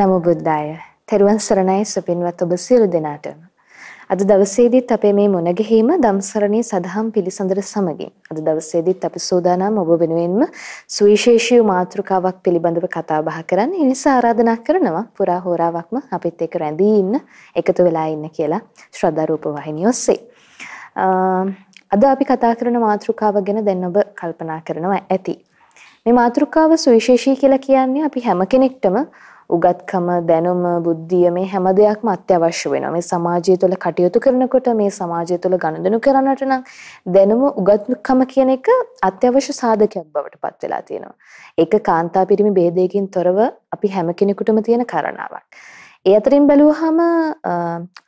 Namo Buddhaya. Thaduan Saranai Supinvato Basiru Denatam. අද දවසේදීත් අපේ මේ මුණ ගැහිම ධම්සරණී සදහම් පිළිසඳර සමගින් අද දවසේදීත් අපි සූදානම් ඔබ වෙනුවෙන්ම සුවිශේෂී මාතෘකාවක් පිළිබඳව කතා බහ කරන්න. ඒ නිසා ආරාධනා කරනවා පුරා හෝරාවක්ම අපිත් එක්ක රැඳී ඉන්න, එකතු වෙලා ඉන්න කියලා ශ්‍රද්ධා රූප වාහිනිය ඔස්සේ. අද අපි කතා කරන මාතෘකාව ගැන දැන් ඔබ කල්පනා කරනවා ඇති. මේ මාතෘකාව සුවිශේෂී කියලා කියන්නේ අපි හැම කෙනෙක්ටම උගත්කම දැනුම බුද්ධිය මේ හැම දෙයක්ම අත්‍යවශ්‍ය වෙනවා. මේ සමාජය තුළ කටයුතු කරනකොට මේ සමාජය තුළ ගනුදෙනු කරන්නට නම් දැනුම උගත්කම කියන එක අත්‍යවශ්‍ය සාධකයක් බවට පත් වෙලා තියෙනවා. ඒක කාන්තා පිරිමි ભેදයකින් තොරව අපි හැම කෙනෙකුටම තියෙන කරණාවක්. ඒ අතරින් බැලුවහම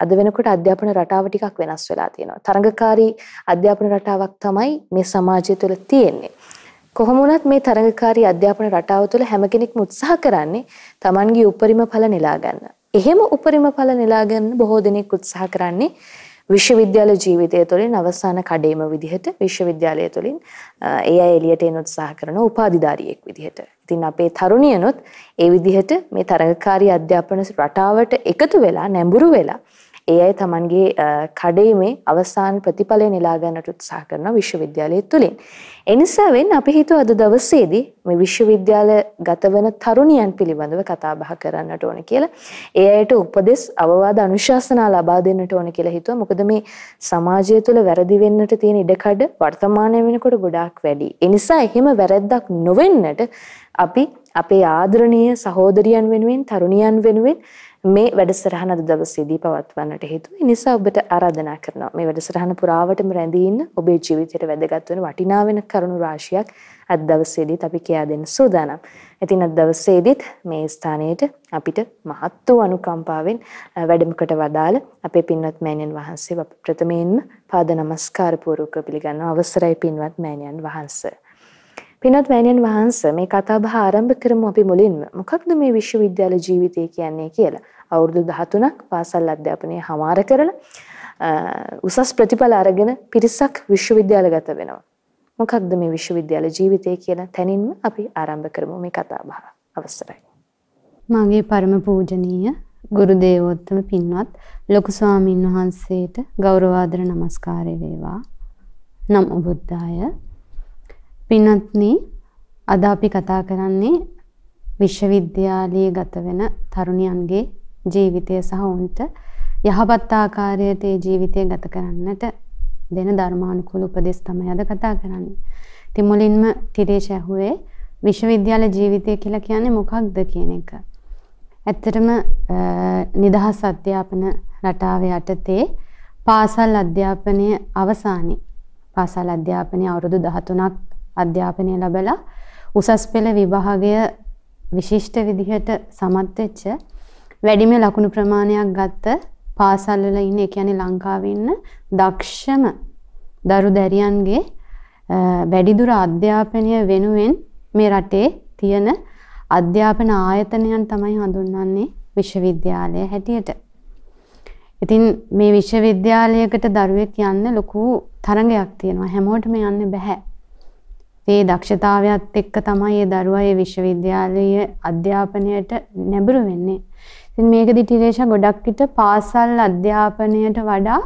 අද වෙනකොට අධ්‍යාපන රටාව ටිකක් වෙනස් වෙලා තියෙනවා. තරඟකාරී අධ්‍යාපන රටාවක් තමයි මේ සමාජය තුළ තියෙන්නේ. කොහොම වුණත් මේ තරඟකාරී අධ්‍යාපන රටාව තුළ හැම කෙනෙක්ම උත්සාහ කරන්නේ Tamanගේ උපරිම ඵල නෙලා ගන්න. එහෙම උපරිම ඵල නෙලා ගන්න බොහෝ දෙනෙක් උත්සාහ කරන්නේ විශ්වවිද්‍යාල ජීවිතය තුළින් අවසාන කඩේම විදිහට විශ්වවිද්‍යාලය තුළින් ඒ අය එළියට එන උත්සාහ කරන උපාධිධාරියෙක් විදිහට. ඉතින් අපේ තරුණියනොත් ඒ විදිහට මේ තරඟකාරී අධ්‍යාපන රටාවට එකතු වෙලා නැඹුරු වෙලා ඒ අය Tamanගේ කඩේමේ අවසාන ප්‍රතිඵලය නෙලා ගන්නට උත්සාහ කරන විශ්වවිද්‍යාලය තුලින්. ඒ නිසා වෙන්න අපි හිතුව අද දවසේදී මේ විශ්වවිද්‍යාල ගත වෙන තරුණියන් පිළිබඳව කතා බහ කරන්නට ඕන කියලා. ඒ අයට උපදෙස් අවවාද අනුශාසනා ලබා දෙන්නට ඕන කියලා හිතුවා. මොකද මේ සමාජය තුළ වැරදි වෙන්නට තියෙන ඉඩකඩ වර්තමානය වෙනකොට ගොඩාක් වැඩි. ඒ නිසා එහෙම වැරැද්දක් නොවෙන්නට අපි අපේ ආදරණීය සහෝදරියන් වෙනුවෙන් තරුණියන් වෙනුවෙන් මේ වැඩසටහන අද දවසේදී පවත්වන්නට හේතුව. ඒ නිසා ඔබට ආරාධනා කරනවා මේ වැඩසටහන පුරාවටම රැඳී ඉන්න ඔබේ ජීවිතයට වැදගත් වෙන වටිනා වෙන කරුණු රාශියක් අද දවසේදීත් අපි කියා දෙන්න සූදානම්. ඉතින් අද දවසේදීත් මේ ස්ථානයේට අපිට මහත් වූ අනුකම්පාවෙන් වැඩමකට වදාළ අපේ පින්වත් මෑණියන් වහන්සේ ප්‍රථමයෙන්ම පාද නමස්කාර පූර්වක පිළිගන්න අවසරයි පින්වත් මෑණියන් වහන්සේ. පින්වත් මෑණියන් වහන්සේ මේ කතා බහ ආරම්භ කරමු අපි මුලින්ම. මොකක්ද මේ විශ්වවිද්‍යාල ජීවිතය කියන්නේ කියලා. අවුරුදු 13ක් පාසල් අධ්‍යාපනය හමාර කරලා උසස් ප්‍රතිඵල අරගෙන පිරිසක් විශ්වවිද්‍යාලගත වෙනවා. මොකක්ද මේ විශ්වවිද්‍යාල ජීවිතය කියලා තැනින්ම අපි ආරම්භ කරමු මේ කතා බහ. අවසරයි. මගේ පරම පූජනීය ගුරු දේවෝත්තම පින්වත් ලොකු ස්වාමින් වහන්සේට ගෞරවාදර නමස්කාරය වේවා. නමෝ බුද්ධාය පින්වත්නි අද අපි කතා කරන්නේ විශ්වවිද්‍යාලයේ ගත වෙන තරුණියන්ගේ ජීවිතය සහ උන්ට යහපත් ආකාරයට ඒ ජීවිතය ගත කරන්නට දෙන ධර්මානුකූල උපදෙස් තමයි අද කතා කරන්නේ. ඉතින් මුලින්ම තිරේෂ ඇහුවේ විශ්වවිද්‍යාල ජීවිතය කියලා කියන්නේ මොකක්ද කියන එක. ඇත්තටම නිදහස් අධ්‍යාපන රටාව යටතේ පාසල් අධ්‍යාපනය අවසානයේ පාසල් අධ්‍යාපනය අවුරුදු 13ක් අධ්‍යාපනය ලැබලා උසස් පෙළ විභාගය විශිෂ්ට විදිහට සමත් වෙච්ච වැඩිම ලකුණු ප්‍රමාණයක් ගත්ත පාසල් වල ඉන්න ඒ කියන්නේ ලංකාවේ ඉන්න දක්ෂම දරු දැරියන්ගේ වැඩිදුර අධ්‍යාපනය වෙනුවෙන් මේ රටේ තියෙන අධ්‍යාපන ආයතනයන් තමයි හඳුන්වන්නේ විශ්වවිද්‍යාලය හැටියට. ඉතින් මේ විශ්වවිද්‍යාලයකට දරුවෙක් යන්න ලොකු තරඟයක් තියෙනවා. හැමෝටම යන්න බෑ. ඒ දක්ෂතාවයත් එක්ක තමයි ඒ දරුවා ඒ විශ්වවිද්‍යාලීය අධ්‍යාපනයට නැඹුරු වෙන්නේ. ඉතින් මේකදී ටිරේෂා ගොඩක් විට පාසල් අධ්‍යාපනයට වඩා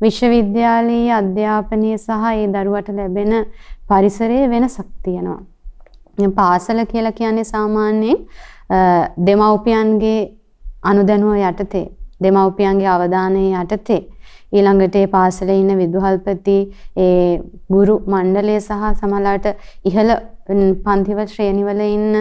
විශ්වවිද්‍යාලීය අධ්‍යාපනය සහ ඒ දරුවට ලැබෙන පරිසරයේ වෙනසක් තියෙනවා. පාසල කියලා කියන්නේ සාමාන්‍යයෙන් දෙමව්පියන්ගේ අනුදැනුව යටතේ දෙමව්පියන්ගේ අවධානය යටතේ ඊළඟට ඒ පාසලේ ඉන්න විදුහල්පති ඒ ගුරු මණ්ඩලය සහ සමහරලාට ඉහළ පන්තිවල ශ්‍රේණිවල ඉන්න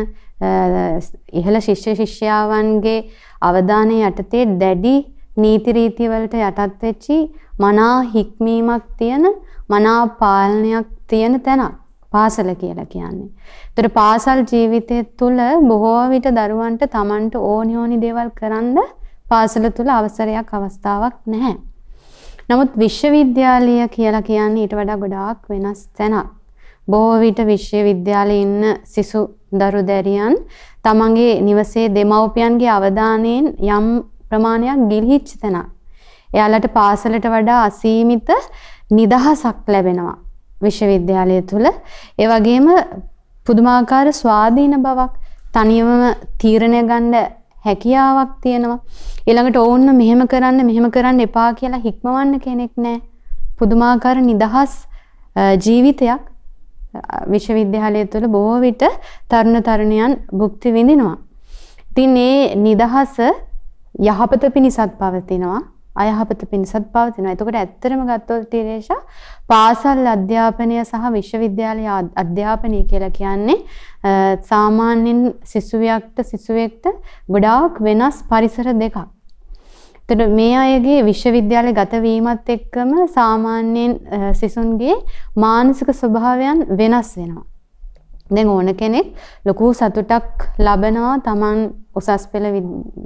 ඉහළ ශිෂ්‍ය ශිෂ්‍යාවන්ගේ අවධානය යටතේ දැඩි නීති රීති වලට යටත් වෙච්චි මනා හික්මීමක් තියෙන මනා පාලනයක් තියෙන තැනක් පාසල කියලා කියන්නේ. ඒතර පාසල් ජීවිතය තුළ බොහෝ විට දරුවන්ට Tamanට ඕනි ඕනි දේවල් කරන්න පාසල තුල අවසරයක් අවස්ථාවක් නැහැ. නමුත් විශ්වවිද්‍යාලය කියලා කියන්නේ ඊට වඩා ගොඩාක් වෙනස් තැනක්. බොහෝ විට විශ්වවිද්‍යාලයේ ඉන්න සිසු දරු දැරියන් තමන්ගේ නිවසේ දෙමව්පියන්ගේ අවධානයෙන් යම් ප්‍රමාණයක් ගිලිහිච්ච තැනක්. එයාලට පාසලට වඩා අසීමිත නිදහසක් ලැබෙනවා විශ්වවිද්‍යාලය තුළ. ඒ වගේම පුදුමාකාර ස්වාධීන බවක් තනියම තීරණය ගන්න හැකියාවක් තියෙනවා. ඊළඟට ඕන්න මෙහෙම කරන්න මෙහෙම කරන්න එපා කියලා හික්මවන්න කෙනෙක් නැහැ. පුදුමාකාර නිදහස් ජීවිතයක් විශ්වවිද්‍යාලය තුළ බොහෝ විට තරුණ තරුණියන් භුක්ති විඳිනවා. ඉතින් මේ නිදහස යහපත පිණිසත් පවතිනවා. අයහපත පිණිසත් පවතිනවා. එතකොට ඇත්තටම ගත්තොත් තිරේෂා පාසල් අධ්‍යාපනය සහ විශ්වවිද්‍යාලය අධ්‍යාපනය කියලා කියන්නේ සාමාන්‍යයෙන් සිසුවියක්ට සිසුවෙක්ට ගොඩාක් වෙනස් පරිසර දෙකක්. එතකොට මේ අයගේ විශ්වවිද්‍යාලය ගත වීමත් එක්කම සාමාන්‍යයෙන් සිසුන්ගේ මානසික ස්වභාවයන් වෙනස් වෙනවා. දැන් ඕන කෙනෙක් ලොකු සතුටක් ලබනවා Taman උසස් පෙළ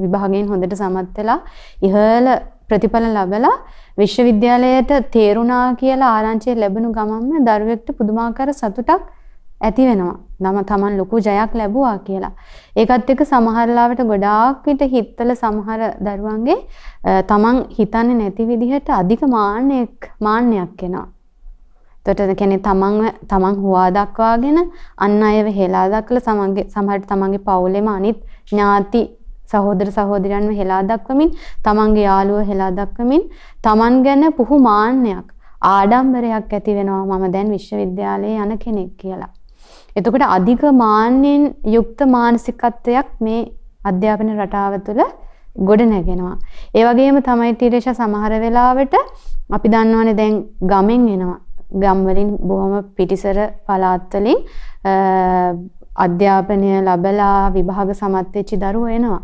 විභාගයෙන් හොඳට සමත් වෙලා ඉහළ ප්‍රතිඵල ලබලා විශ්වවිද්‍යාලයට තේරුණා කියලා ආරංචිය ලැබුණු ගමන්ම දරුවෙක්ට පුදුමාකාර සතුටක් ඇති වෙනවා. නම Taman ලොකු ජයක් ලැබුවා කියලා. ඒකත් එක්ක සමහර ලාවට ගොඩාක් විට හිතවල සමහර දරුවන්ගේ Taman හිතන්නේ නැති විදිහට අධික මාන්නයක් මාන්නයක් එනවා. එතකොට කියන්නේ තමන් තමන් හුවා දක්වාගෙන අන් අයව හෙලා දක්වලා සමන්ගේ සමහරට තමන්ගේ පවුලේම අනිත් ඥාති සහෝදර සහෝදරයන්ව හෙලා දක්වමින් තමන්ගේ යාළුවෝ හෙලා දක්වමින් තමන් ගැන පුහු මාන්නයක් ආඩම්බරයක් ඇති වෙනවා මම දැන් විශ්වවිද්‍යාලයේ යන කෙනෙක් කියලා. එතකොට අධික මාන්නෙන් යුක්ත මානසිකත්වයක් මේ අධ්‍යාපන රටාව තුළ ගොඩ නැගෙනවා. ඒ වගේම තමයි තීරේෂ සමහර වෙලාවට අපි දන්නවනේ දැන් ගමෙන් එනවා. ගම් වලින් බොහොම පිටිසර පළාත් වලින් අධ්‍යාපනය ලැබලා විභාග සමත් වෙච්ච දරුවෝ එනවා.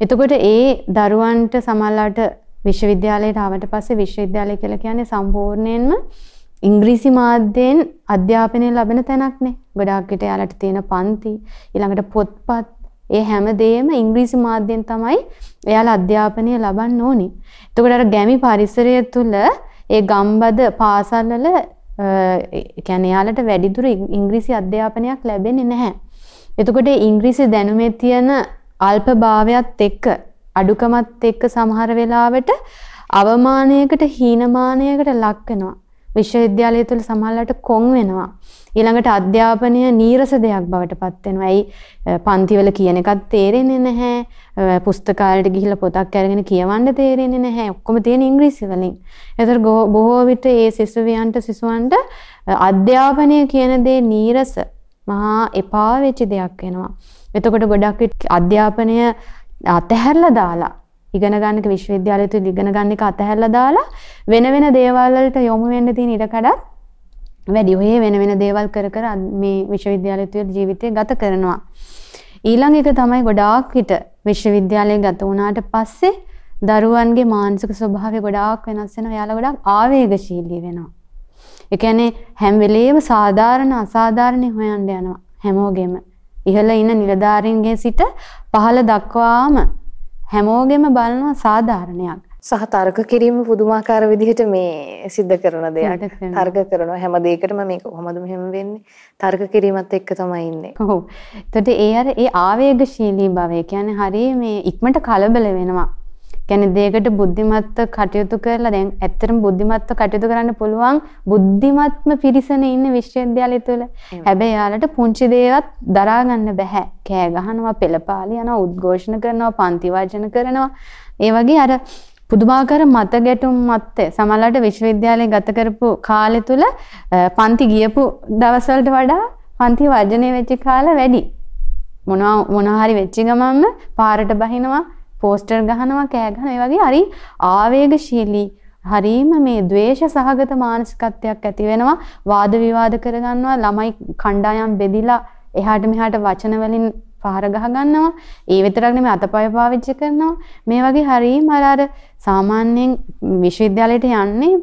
එතකොට ඒ දරුවන්ට සමහරලාට විශ්වවිද්‍යාලයට ආවට පස්සේ විශ්වවිද්‍යාලය කියලා කියන්නේ සම්පූර්ණයෙන්ම ඉංග්‍රීසි මාධ්‍යයෙන් අධ්‍යාපනය ලැබෙන තැනක්නේ. ගොඩාක් විට යාලට තියෙන පන්ති, ඊළඟට පොත්පත්, ඒ හැම දෙයක්ම ඉංග්‍රීසි මාධ්‍යයෙන් තමයි එයාලා අධ්‍යාපනය ලබන්න ඕනේ. එතකොට අර ගැමි පරිසරය තුළ ඒ ගම්බද පාසල්වල කියන්නේ යාලට වැඩිදුර ඉංග්‍රීසි අධ්‍යාපනයක් ලැබෙන්නේ නැහැ. එතකොට ඉංග්‍රීසි දැනුමේ තියෙන අල්පභාවයත් එක්ක අඩුකමත් එක්ක සමහර වෙලාවට අවමානයකට හීනමානයකට ලක් වෙනවා. විශ්වවිද්‍යාලය තුළ සමහරවිට කොන් වෙනවා. ඊළඟට අධ්‍යාපනය නීරස දෙයක් බවට පත් වෙනවා. ඇයි පන්තිවල කියන එකත් තේරෙන්නේ නැහැ. පුස්තකාලයට ගිහිල්ලා පොතක් අරගෙන කියවන්න තේරෙන්නේ නැහැ. ඔක්කොම තියෙන ඉංග්‍රීසි වලින්. ඒතර බොහෝ විට ඒ සිසුවියන්ට සිසුවන්ට අධ්‍යාපනය කියන දේ නීරස මහා එපා වෙච්ච දෙයක් වෙනවා. එතකොට ගොඩක් අධ්‍යාපනය අතහැරලා දාලා ඉගෙන ගන්න එක විශ්වවිද්‍යාලය තුල ඉගෙන ගන්න එක අතහැරලා දාලා වෙන වෙන දේවල් වලට යොමු වෙන්න තියෙන ඉඩකඩත් වැඩි. ඔය වෙන වෙන දේවල් කර කර මේ විශ්වවිද්‍යාලය තුල ජීවිතය ගත කරනවා. ඊළඟ එක තමයි ගොඩාක් විට විශ්වවිද්‍යාලය ගත වුණාට පස්සේ දරුවන්ගේ මානසික ස්වභාවය ගොඩාක් වෙනස් වෙනවා. එයාලා ගොඩාක් ආවේගශීලී වෙනවා. ඒ කියන්නේ හැම වෙලේම සාධාරණ අසාධාරණ හොයන්න යනවා හැමෝගෙම. ඉහළ ඉන්න නිලධාරීන්ගේ සිට පහළ දක්වාම හැමෝගෙම බලනවා සාධාරණයක්. සහ තර්ක කිරීම පුදුමාකාර විදිහට මේ සිද්ධ කරන දෙයක්. තර්ක කරනවා හැම දෙයකටම මේක කොහොමද මෙහෙම වෙන්නේ? තර්ක කිරීමත් එක්ක තමයි ඉන්නේ. ඔව්. එතකොට ඒ අර ඒ ආවේගශීලී භාවය කියන්නේ හරිය මේ ඉක්මනට කලබල වෙනවා. කියන්නේ දෙයකට බුද්ධිමත්ව කටයුතු කරලා දැන් ඇත්තටම බුද්ධිමත්ව කටයුතු කරන්න පුළුවන් බුද්ධිමත්ම පිරිසනේ ඉන්නේ විශ්වවිද්‍යාලය තුළ. හැබැයි යාලට පුංචි දේවත් දරා ගන්න බෑ. කෑ ගහනවා, පෙළපාලි යනවා, උද්ඝෝෂණ කරනවා, පන්ති වචන කරනවා. ඒ වගේ අර පුදුමාකාර මත ගැටුම් මැත්තේ සමහරවිට විශ්වවිද්‍යාලයේ ගත කරපු කාලය තුල පන්ති ගියපු දවස්වලට වඩා පන්ති වර්ජනය වෙච්ච කාල වැඩි. මොනවා මොනවා හරි වෙච්ච ගමන්ම පාරට බහිනවා පෝස්ටර් ගහනවා කෑ ගහනවා ඒ වගේ හරි ආවේගශීලී හරීම මේ ද්වේෂ සහගත මානසිකත්වයක් ඇති වෙනවා. වාද විවාද කරගන්නවා ළමයි කණ්ඩායම් බෙදිලා එහාට මෙහාට වචන වලින් පහර ගහ ගන්නවා ඒ විතරක් නෙමෙයි අතපය පාවිච්චි කරනවා. මේ වගේ හරීම අර අර සාමාන්‍යයෙන් විශ්වවිද්‍යාලයට යන්නේ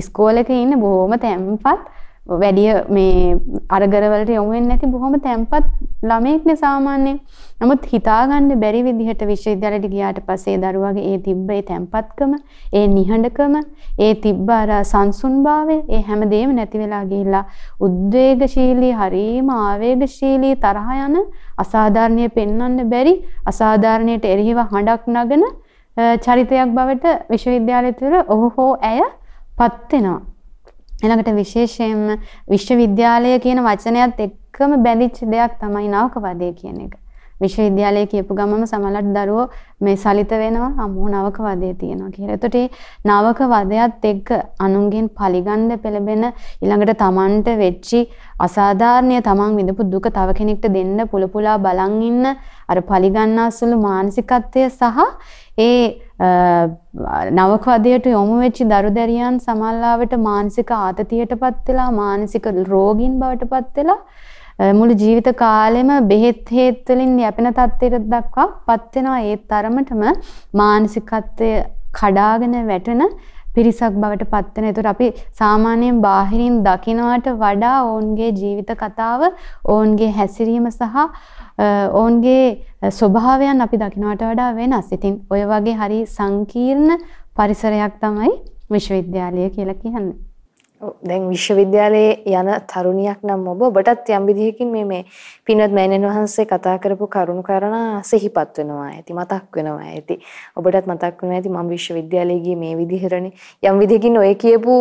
ඉස්කෝලේක ඉන්න බොහොම තැම්පත් වැඩිය මේ අරගරවලට යොමු වෙන්නේ නැති බොහොම තැම්පත් ළමයෙක්නේ සාමාන්‍යයෙන්. නමුත් හිතාගන්න බැරි විදිහට විශ්වවිද්‍යාලයට ගියාට පස්සේ දරුවාගේ ඒ තිබ්බ ඒ තැම්පත්කම, ඒ නිහඬකම, ඒ තිබ්බ අර සංසුන්භාවය, ඒ හැමදේම නැති වෙලා ගිහිල්ලා උද්වේගශීලී, හරීම ආවේගශීලී තරහ යන අසාධාරණයේ පෙන්වන්න බැරි අසාධාරණයට එරෙහිව හඬක් නගන චරිතයක් බවට විශ්වවිද්‍යාලය තුළ ඔහු හෝ ඇය පත් වෙනවා. ඊළඟට විශේෂයෙන්ම විශ්වවිද්‍යාලය කියන වචනයත් එක්කම බැඳිච්ච දෙයක් තමයි නවකවාදය කියන එක. විශ්වවිද්‍යාලය කියපු ගමම සමහරවිට දරුවෝ මේ සලිත වෙනවා අම්මෝ නවකවාදය තියෙනවා කියලා. එතකොට මේ නවකවාදයත් එක්ක අනුන්ගෙන් පරිගන්න පෙළඹෙන ඊළඟට Tamanට වෙච්චි අසාධාරණීය Taman විඳපු දුක තව කෙනෙක්ට දෙන්න පුලපුලා බලන් ඉන්න අර පරිගන්නාසුළු මානසිකත්වය සහ ඒ නවකවදයට යොමු වෙච්ච දරුදැරියන් සමල්ලාවට මානසික ආතතියටපත් වෙලා මානසික රෝගීන් බවට පත් වෙලා මුළු ජීවිත කාලෙම බෙහෙත් හේත් වලින් යැපෙන තත්ත්වයට දක්වා පත් වෙනවා. ඒ තරමටම මානසිකත්වය කඩාගෙන වැටෙන පිරිසක් බවට පත් වෙන. ඒතර අපි සාමාන්‍යයෙන් බාහිරින් දකිනවට වඩා ඔවුන්ගේ ජීවිත කතාව, ඔවුන්ගේ හැසිරීම සහ ඔවුන්ගේ ස්වභාවයන් අපි දකිනවට වඩා වෙනස්. ඉතින් ඔය වගේ හරි සංකීර්ණ පරිසරයක් තමයි විශ්වවිද්‍යාලය කියලා කියන්නේ. දැන් විශ්වවිද්‍යාලයේ යන තරුණියක් නම් ඔබ ඔබටත් යම් විදිහකින් මේ මේ පින්වත් මෑණියන් වහන්සේ කතා කරපු කරුණු කාරණා සිහිපත් වෙනවා ඇති මතක් වෙනවා ඇති. ඔබටත් මතක් වෙනවා ඇති මම විශ්වවිද්‍යාලයේ ගියේ මේ විදිහටනේ. යම් විදිහකින් ඔය කියපු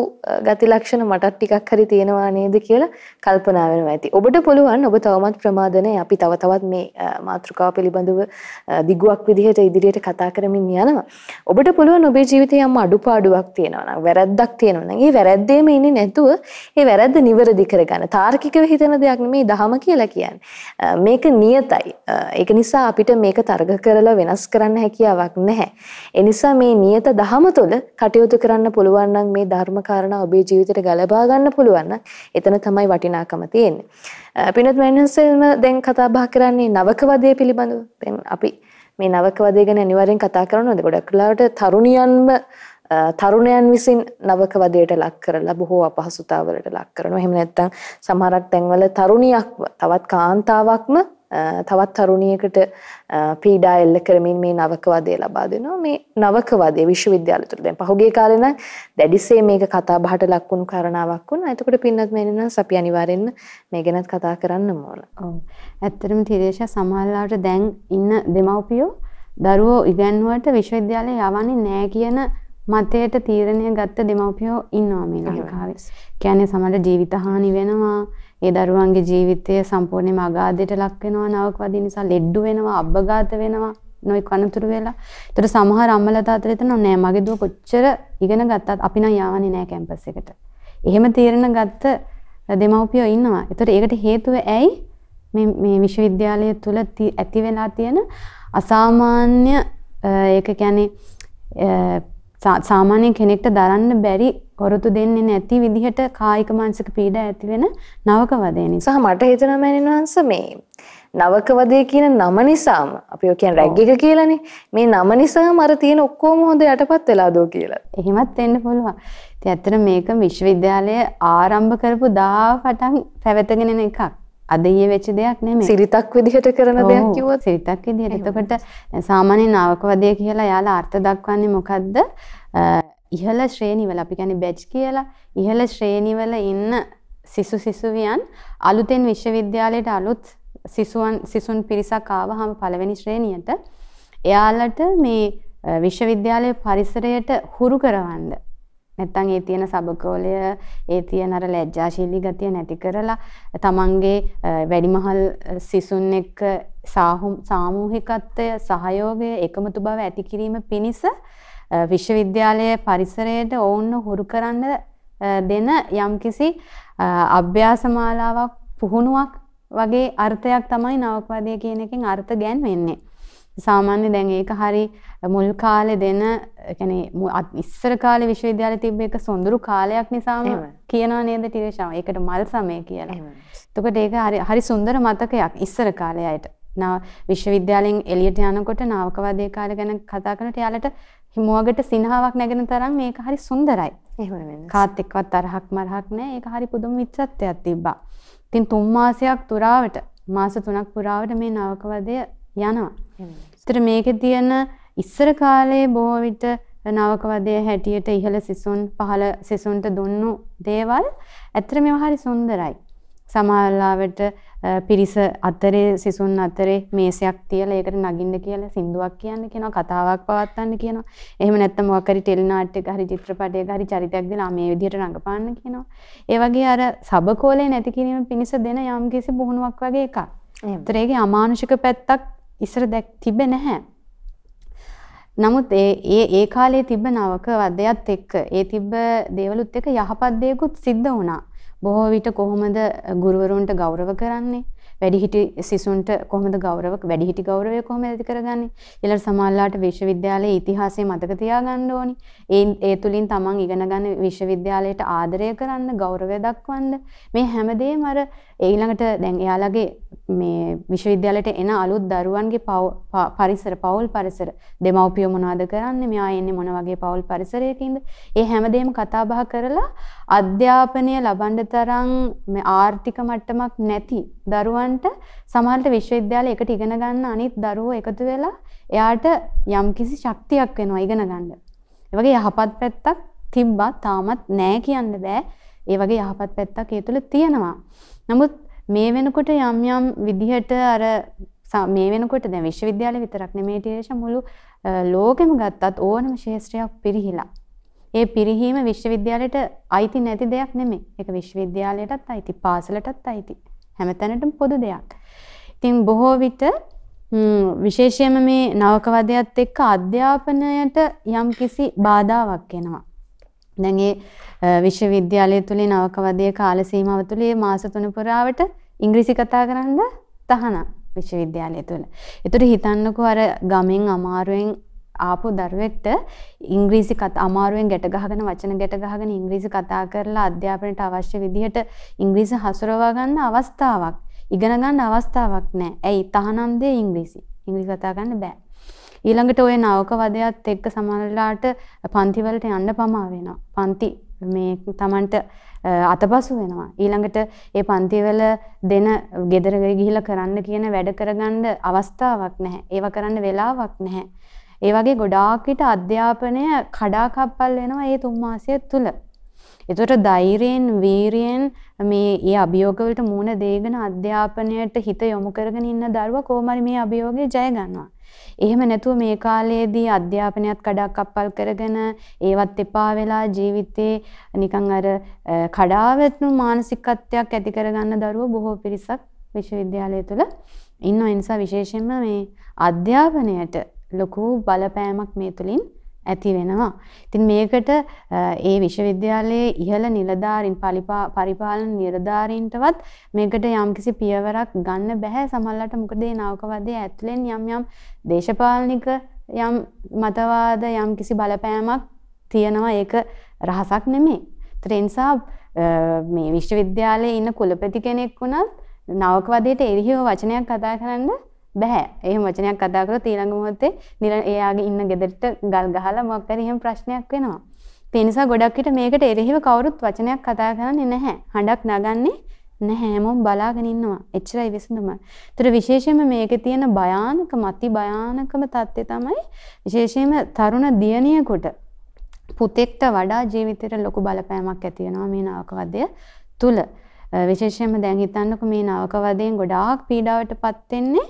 ගති ලක්ෂණ මටත් ටිකක් හරි තියෙනවා නේද කියලා කල්පනා වෙනවා ඇති. ඔබට පුළුවන් ඔබ තවමත් ප්‍රමාදනේ අපි තව තවත් මේ මාතෘකාව පිළිබඳව දිගුවක් විදිහට ඉදිරියට කතා කරමින් යනවා. ඔබට පුළුවන් ඔබේ ජීවිතේ යම් අඩුපාඩුවක් තියෙනවා නම් වැරැද්දක් තියෙනවා නම් ඒ වැරැද්දේම ඉන්නේ නැතුව ඒ වැරද්ද නිවැරදි කරගන්න. තාර්කිකව හිතන දෙයක් නෙමෙයි දහම කියලා කියන්නේ. මේක නියතයි. ඒක නිසා අපිට මේක තරග කරලා වෙනස් කරන්න හැකියාවක් නැහැ. ඒ නිසා මේ නියත දහම තුළ කටයුතු කරන්න පුළුවන් නම් මේ ධර්ම කාරණා ඔබේ ජීවිතයට ගලපා ගන්න පුළුවන් නම් එතන තමයි වටිනාකම තියෙන්නේ. පිනත් මෑන්හන්සේම දැන් කතා බහ කරන්නේ නවක වදය පිළිබඳව. දැන් අපි මේ නවක වදය ගැන අනිවාර්යෙන් කතා කරනවාද? ගොඩක් වෙලාවට තරුණියන්ම තරුණයන් විසින් නවක වදයට ලක් කරලා බොහෝ අපහසුතාවලට ලක් කරනවා. එහෙම නැත්නම් සමහරක් තැන්වල තරුණියක්ව තවත් කාන්තාවක්ම තවත් තරුණියකට පීඩා එල්ල කරමින් මේ නවක වදේ ලබා දෙනවා. මේ නවක වදේ විශ්වවිද්‍යාල තුළ දැන් පහුගිය කාලේ නම් දැඩිසේ මේක කතා බහට ලක් වුණු කාරණාවක් වුණා. එතකොට පින්නත් මේනනම් අපි අනිවාර්යෙන්ම මේ ගැනත් කතා කරන්න ඕන. ඔව්. ඇත්තටම තිරේෂා සමහරවිට දැන් ඉන්න දෙමව්පියෝ දරුවෝ ඉගැන්වුවට විශ්වවිද්‍යාලේ යවන්නේ නැහැ කියන මතයට තීරණය ගත්ත දෙමව්පියෝ ඉන්නවා මේ ලංකාවේ. කියන්නේ සමහර ජීවිත හානි වෙනවා. ඒ දරුවන්ගේ ජීවිතය සම්පූර්ණයෙන්ම අගාධයට ලක් වෙනවා නවක වදී නිසා ලෙඩ්ඩු වෙනවා, අබ්බගාත වෙනවා. නොයි කනතුරු වෙලා. ඒතර සමහර අම්මලා තාත්තලා හිතනවා නෑ මගේ දුව කොච්චර ඉගෙන ගත්තත් අපි නම් යවන්නේ නෑ කැම්පස් එකට. එහෙම තීරණ ගත්ත දෙමව්පියෝ ඉන්නවා. ඒතර ඒකට හේතුව ඇයි? මේ මේ විශ්වවිද්‍යාලය තුල ඇති වෙලා තියෙන අසාමාන්‍ය ඒක කියන්නේ සාමාන්‍ය කෙනෙක්ට දරන්න බැරි හොරතු දෙන්නේ නැති විදිහට කායික මානසික පීඩා ඇති වෙන නවක වදේ නිසා. සහ මට හිතෙනවා මෑණින් වහන්සේ මේ නවක වදේ කියන නම නිසාම අපි ඔය කියන්නේ රැග් එක කියලානේ. මේ නම නිසාම අර තියෙන ඔක්කොම හොඳ යටපත් වෙලා දෝ කියලා. එහෙමත් වෙන්න පුළුවන්. ඉතින් ඇත්තට මේක විශ්වවිද්‍යාලය ආරම්භ කරපු දා පටන් පැවතගෙන එන එකක්. අද ඊයේ වෙච්ච දෙයක් නෙමෙයි. සිරිතක් විදිහට කරන දෙයක් කිව්වොත් සිරිතක් විදිහට. එතකොට සාමාන්‍ය නාවකවදය කියලා යාලා අර්ථ දක්වන්නේ මොකද්ද? ඉහළ ශ්‍රේණිවල අපි කියන්නේ බැච් කියලා ඉහළ ශ්‍රේණිවල ඉන්න සිසු සිසුවියන් අලුතෙන් විශ්වවිද්‍යාලයට අලුත් සිසුවන් සිසුන් පිරිසක් ආවහම පළවෙනි ශ්‍රේණියට එයාලට මේ විශ්වවිද්‍යාලයේ පරිසරයට හුරු කරවන්න නැත්තම් ඒ තියෙන සබකෝලය ඒ තියෙන අර ලැජ්ජාශීලී ගතිය නැති කරලා තමන්ගේ වැඩිමහල් සිසුන් එක්ක සාමූහිකත්වය සහයෝගය එකමුතු බව ඇති කිරීම පිණිස විශ්වවිද්‍යාලයේ පරිසරයට ඔවුන්ව හුරු කරන්න දෙන යම්කිසි අභ්‍යාස මාලාවක් පුහුණුවක් වගේ අර්ථයක් තමයි නවකවාදය කියන එකෙන් අර්ථ ගැන්වෙන්නේ. සාමාන්‍ය දැන් ඒක හරි මුල් කාලේ දෙන කියන්නේ ඉස්සර කාලේ විශ්වවිද්‍යාලේ තිබ්බ එක සොඳුරු කාලයක් නිසාම කියනවා නේද ටිරේෂාව. ඒකට මල් සමය කියලා. එතකොට ඒක හරි හරි සුන්දර මතකයක් ඉස්සර කාලේ අයට. නා විශ්වවිද්‍යාලෙන් එළියට යනකොට නාවකවාදී කාලය ගැන කතා කරනකොට යාලට හිමුවකට සිනහාවක් නැගෙන තරම් මේක හරි සුන්දරයි. එහෙම වෙන්නේ. කාත් එක්කවත් තරහක් මරහක් නැහැ. ඒක හරි පුදුම මිත්‍රත්වයක් තිබ්බා. ඉතින් තුන් මාසයක් තුරාවට මාස තුනක් පුරාවට මේ නාවකවාදය යනවා. ඒතර මේකේ තියෙන ඉස්සර කාලේ බොහෝ විට නවකවදය හැටියට ඉහළ සිසුන් පහළ සිසුන්ට දුන්නු දේවල් ඇත්තට මේවා හරි සුන්දරයි. සමහරවිට පිරිස අතරේ සිසුන් අතරේ මේසයක් තියලා ඒකට නගින්න කියලා සින්දුවක් කියන්න කියනවා කතාවක් පවත්වන්න කියනවා. එහෙම නැත්නම් මොකක් හරි ටෙලි නාට්‍යයක හරි චිත්‍රපටයක හරි චරිතයක් දීලා මේ විදිහට රඟපාන්න කියනවා. ඒ වගේ අර සබකෝලේ නැති කිරීම පිණිස දෙන යම්කිසි පුහුණුවක් වගේ එකක්. ඒතර ඒකේ අමානුෂික පැත්තක් ඉස්සර දැක් තිබෙ නැහැ. නමුත් ඒ ඒ ඒ කාලේ තිබ්බ නවක වදයත් එක්ක ඒ තිබ්බ දේවලුත් එක්ක යහපත් දේකුත් සිද්ධ වුණා. බොහෝ විට කොහොමද ගුරුවරුන්ට ගෞරව කරන්නේ? වැඩිහිටි සිසුන්ට කොහොමද ගෞරව වැඩිහිටි ගෞරවය කොහොමද ඇති කරගන්නේ? ඊළඟ සමාජලාට විශ්වවිද්‍යාලයේ ඉතිහාසය මතක තියාගන්න ඕනි. ඒ ඒ තුලින් තමන් ඉගෙන ගන්න විශ්වවිද්‍යාලයට ආදරය කරන්න, ගෞරවය දක්වන්න. මේ හැමදේම අර ඊළඟට දැන් එයාලගේ මේ විශ්වවිද්‍යාලයට එන අලුත් දරුවන්ගේ පරිසර පෞල් පරිසර දෙමව්පියෝ මොනවද කරන්නේ මෙයා එන්නේ මොන වගේ පෞල් පරිසරයකින්ද ඒ හැමදේම කතා බහ කරලා අධ්‍යාපනය ලබන්න තරම් මේ ආර්ථික මට්ටමක් නැති දරුවන්ට සමහරට විශ්වවිද්‍යාලය එකට ඉගෙන ගන්න අනිත් දරුවෝ එකතු වෙලා එයාට යම්කිසි ශක්තියක් වෙනවා ඉගෙන ගන්න. ඒ වගේ යහපත් පැත්තක් තිබ්බා තාමත් නෑ කියන්න බෑ. ඒ වගේ යහපත් පැත්තක් ඒ තුළ තියෙනවා. නමුත් මේ වෙනකොට යම් යම් විදිහට අර මේ වෙනකොට දැන් විශ්වවිද්‍යාලය විතරක් නෙමෙයි ටීරේෂ මුළු ලෝකෙම ගත්තත් ඕනම ශාස්ත්‍රයක් පිරිහිලා. ඒ පිරිහීම විශ්වවිද්‍යාලයට අයිති නැති දෙයක් නෙමෙයි. ඒක විශ්වවිද්‍යාලයටත් අයිති, පාසලටත් අයිති. හැමතැනටම පොදු දෙයක්. ඉතින් බොහෝ විට විශේෂයෙන්ම මේ නවකවදයත් එක්ක අධ්‍යාපනයට යම්කිසි බාධාවක් එනවා. දැන් ඒ විශ්වවිද්‍යාලය තුලේ නවකවදයේ කාල සීමාව තුලේ මාස තුන පුරාවට ඉංග්‍රීසි කතා කරන්න තහනම් විශ්වවිද්‍යාලය තුල. ඒතර හිතන්නකෝ අර ගමෙන් අමාරුවෙන් ආපු දරුවෙක්ට ඉංග්‍රීසි කතා අමාරුවෙන් ගැට ගහගෙන වචන ගැට ගහගෙන ඉංග්‍රීසි කතා කරලා අධ්‍යාපනයට අවශ්‍ය විදිහට ඉංග්‍රීසි හසුරවා ගන්න අවස්ථාවක් ඉගෙන ගන්න අවස්ථාවක් නැහැ. ඇයි? තහනම් දේ ඉංග්‍රීසි. ඉංග්‍රීසි කතා ගන්න බෑ. ඊළඟට ওই නවක වදයත් එක්ක සමහරලාට පන්ති වලට යන්න පමා වෙනවා. පන්ති මේ Tamanට අතපසු වෙනවා. ඊළඟට ඒ පන්තිවල දෙන ගෙදර ගිහිල්ලා කරන්න කියන වැඩ කරගන්න අවස්ථාවක් නැහැ. ඒව කරන්න වෙලාවක් නැහැ. ඒ වගේ ගොඩාක් විට අධ්‍යාපනය කඩාකප්පල් වෙනවා මේ තුන් මාසය තුල. ඒතකොට ධෛර්යයෙන් වීරියෙන් මේ ඒ අභියෝග වලට මුහුණ දෙගෙන අධ්‍යාපනයට හිත යොමු කරගෙන ඉන්න දරුවා කොහොම මේ අභියෝගේ ජය ගන්නවා. එහෙම නැතුව මේ කාලයේදී අධ්‍යාපනයත් කඩක් අප්පල් කරගෙන ඒවත් එපා වෙලා ජීවිතේ නිකන් අර කඩාවැටුණු මානසිකත්වයක් ඇති කරගන්න දරුවෝ බොහෝ පිරිසක් විශ්වවිද්‍යාලය තුළ ඉන්නවා. ඒ නිසා විශේෂයෙන්ම මේ අධ්‍යාපනයට ලොකු බලපෑමක් මේ තුලින් ඇති වෙනවා. ඉතින් මේකට ඒ විශ්වවිද්‍යාලයේ ඉහළ නිලධාරීන් පරිපාලන නිලධාරීන්ටවත් මේකට යම්කිසි පියවරක් ගන්න බෑ සමහරවිට මොකද මේ නෞකවදයේ ඇතුලෙන් යම් යම් දේශපාලනික යම් මතවාද යම්කිසි බලපෑමක් තියෙනවා ඒක රහසක් නෙමෙයි. ඒ නිසා මේ විශ්වවිද්‍යාලයේ ඉන්න කුලපති කෙනෙක් වුණත් නවකවදයට එරෙහිව වචනයක් කතා කරන්න බෑ. එහෙම වචනයක් කතා කරොත් ඊළඟ මොහොතේ නිල එයාගේ ඉන්න ගෙදරට ගල් ගහලා මොකක් හරි එහෙම ප්‍රශ්නයක් වෙනවා. ඒ නිසා ගොඩක් විට මේකට එරෙහිව කවුරුත් වචනයක් කතා කරන්නේ නැහැ. හඬක් නගන්නේ නැහැ. හැමෝම බලාගෙන ඉන්නවා. එච්චරයි විසඳුම. ඒතර විශේෂයෙන්ම මේකේ තියෙන භයානකම අති භයානකම தත්ත්වය තමයි විශේෂයෙන්ම තරුණ දියණියෙකුට පුතෙක්ට වඩා ජීවිතේට ලොකු බලපෑමක් ඇති වෙනවා මේ නාවකවදය තුල. විශේෂයෙන්ම දැන් හිතන්නකො මේ නාවකවදයෙන් ගොඩාක් පීඩාවටපත් වෙන්නේ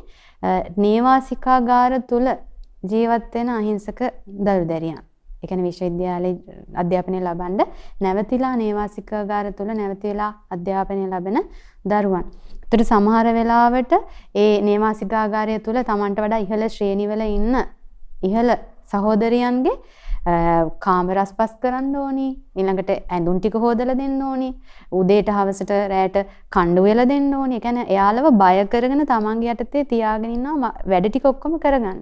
නේවාසිකාගාර තුල ජීවත් වෙන අහිංසක දරු දැරියන්. ඒ කියන්නේ විශ්වවිද්‍යාලයේ අධ්‍යාපනය ලබන්න නැවතිලා නේවාසිකාගාර තුල නැවතිලා අධ්‍යාපනය ලබන දරුවන්. ඒතර සමහර වෙලාවට ඒ නේවාසිකාගාරය තුල Tamanට වඩා ඉහළ ශ්‍රේණිවල ඉන්න ඉහළ සහෝදරියන්ගේ කාමරස්පස් කරන්න ඕනි. ඊළඟට ඇඳුම් ටික හොදලා දෙන්න ඕනි. උදේට හවසට රැයට කණ්ඩු වෙලා දෙන්න ඕනි. ඒ කියන්නේ එයාලව බය කරගෙන තමන්ගේ යටතේ තියාගෙන ඉන්නවා වැඩ ටික ඔක්කොම කරගන්න.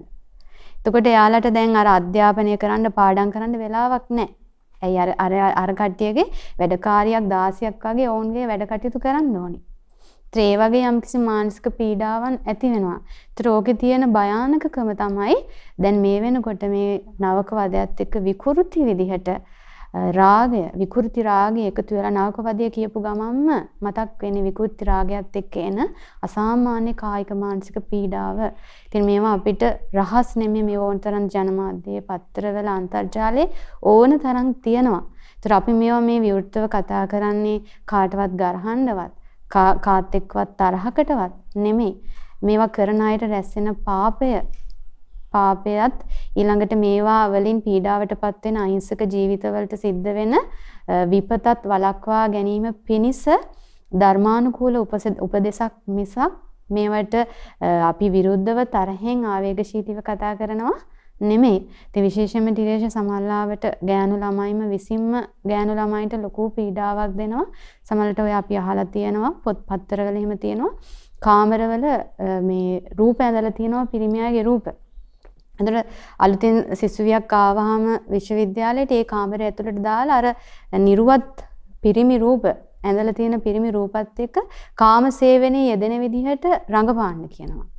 එතකොට එයාලට දැන් අර අධ්‍යාපනය කරන්න පාඩම් කරන්න වෙලාවක් නැහැ. ඇයි අර අර අර කට්ටියගේ වැඩකාරියක් 16ක් වගේ ඔවුන්ගේ වැඩ කටයුතු කරන්න ඕනි. ඒ වගේ යම්කිසි මානසික පීඩාවන් ඇති වෙනවා. ඒතර ඕකේ තියෙන භයානකකම තමයි දැන් මේ වෙනකොට මේ නවක වදයත් එක්ක විකෘති විදිහට රාගය විකෘති රාගය එකතු වෙලා නවක වදය කියපු ගමන්ම මතක් වෙන්නේ විකෘති රාගයත් එක්ක එන අසාමාන්‍ය කායික මානසික පීඩාව. ඉතින් මේවා අපිට රහස් නෙමෙයි මේ ඕන තරම් ජනමාධ්‍යයේ පත්‍රවල අන්තර්ජාලයේ ඕන තරම් තියෙනවා. ඒතර අපි මේවා මේ විවෘතව කතා කරන්නේ කාටවත් ගරහන්නවත් කාත් එක්කවත් තරහකටවත් නෙමෙයි. මේවා කරන අයට රැස්සෙන පාපය පාපයත් ඊළඟට මේවා වලින් පීඩාවටපත් වෙන අහිංසක ජීවිතවලට සිද්ධ වෙන විපතත් වළක්වා ගැනීම පිණිස ධර්මානුකූල උපදේශක් මිසක් මේවට අපි විරුද්ධව තරහෙන් ආවේගශීලීව කතා කරනවා නෙමෙයි. ඉතින් විශේෂයෙන්ම ටිරේෂ සමහරලාවට ගෑනු ළමයිම විසින්ම ගෑනු ළමයින්ට ලොකු පීඩාවක් දෙනවා. සමහරට ඔය අපි අහලා තියෙනවා පොත් පත්තරවල එහෙම තියෙනවා. කාමරවල මේ රූප ඇඳලා තියෙනවා පිරිමියාගේ රූප. එතකොට අලුතෙන් සිසුවියක් ආවහම විශ්වවිද්‍යාලයට ඒ කාමරය ඇතුළට දාලා අර නිර්වත් පිරිමි රූප ඇඳලා තියෙන පිරිමි රූපත් එක්ක කාම සේවනයේ යෙදෙන විදිහට රඟපාන්න කියනවා.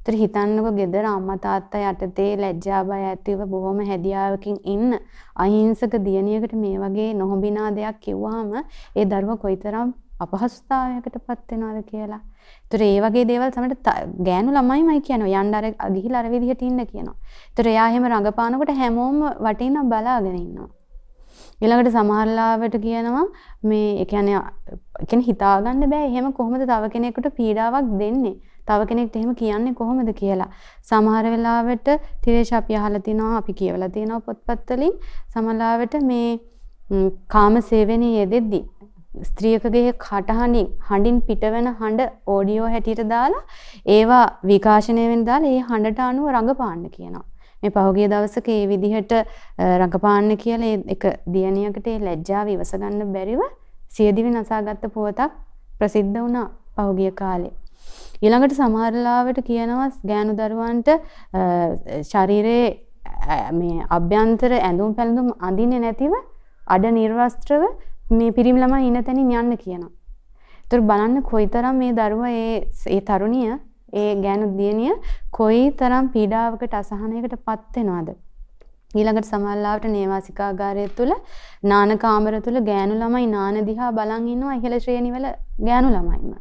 ඒතර හිතන්නකෝ ගෙදර අම්මා තාත්තා යටතේ ලැජ්ජා බය ඇතිව බොහොම හැදියාවකින් ඉන්න අහිංසක දියණියකට මේ වගේ නොහොබිනා දෙයක් කිව්වහම ඒ දරුවා කොයිතරම් අපහසුතාවයකටපත් වෙනවද කියලා. ඒතර ඒ වගේ දේවල් තමයි ගෑනු ළමයිමයි කියනවා. යන්න අර ගිහිලා අර විදිහට ඉන්න කියනවා. ඒතර එයා එහෙම රඟපානකොට හැමෝම වටින්න බලාගෙන ඉන්නවා. ඊළඟට සමහරලාවට කියනවා මේ ඒ කියන්නේ කියන්නේ හිතාගන්න බෑ එහෙම කොහොමද තව කෙනෙකුට පීඩාවක් දෙන්නේ තව කෙනෙක්ට එහෙම කියන්නේ කොහොමද කියලා සමහර වෙලාවට තිරේෂ අපි අහලා තිනවා අපි කියවලා තියෙනවා පොත්පත් වලින් සමහරලාවට මේ කාම සේවනයේ යෙදෙද්දි ස්ත්‍රියකගේ කටහඬින් හඬින් පිටවෙන හඬ ඕඩියෝ හැටියට දාලා ඒවා විකාශනය වෙන දාලා ඒ හඬට අනුව රඟපාන්න කියනවා. මේ පහුගිය දවසක ඒ විදිහට රඟපාන්න කියලා එක දියණියකට ඒ ලැජ්ජාව ඉවස ගන්න බැරිව සියදිවි නසාගත්ත පුවතක් ප්‍රසිද්ධ වුණා පහුගිය කාලේ. ඊළඟට සමහරලාවට කියනවා ගෑනු දරුවන්ට ශරීරයේ මේ අභ්‍යන්තර ඇඳුම් පැළඳුම් අඳින්නේ නැතිව අඩ නිර්වස්ත්‍රව මේ පිරිමි ළමයි ඉන්න තැනින් යන්න කියනවා. ඒතර බලන්න කොයිතරම් මේ දරුවා ඒ ඒ තරුණිය ඒ ගෑනු දියණිය කොයිතරම් පීඩාවකට අසහනයකටපත් වෙනවද? ඊළඟට සමහරවිට නේවාසිකාගාරය තුල නාන කාමර තුල ගෑනු ළමයි නාන දිහා බලන් ඉන්නවා ඉහළ ශ්‍රේණිවල ගෑනු ළමයිම.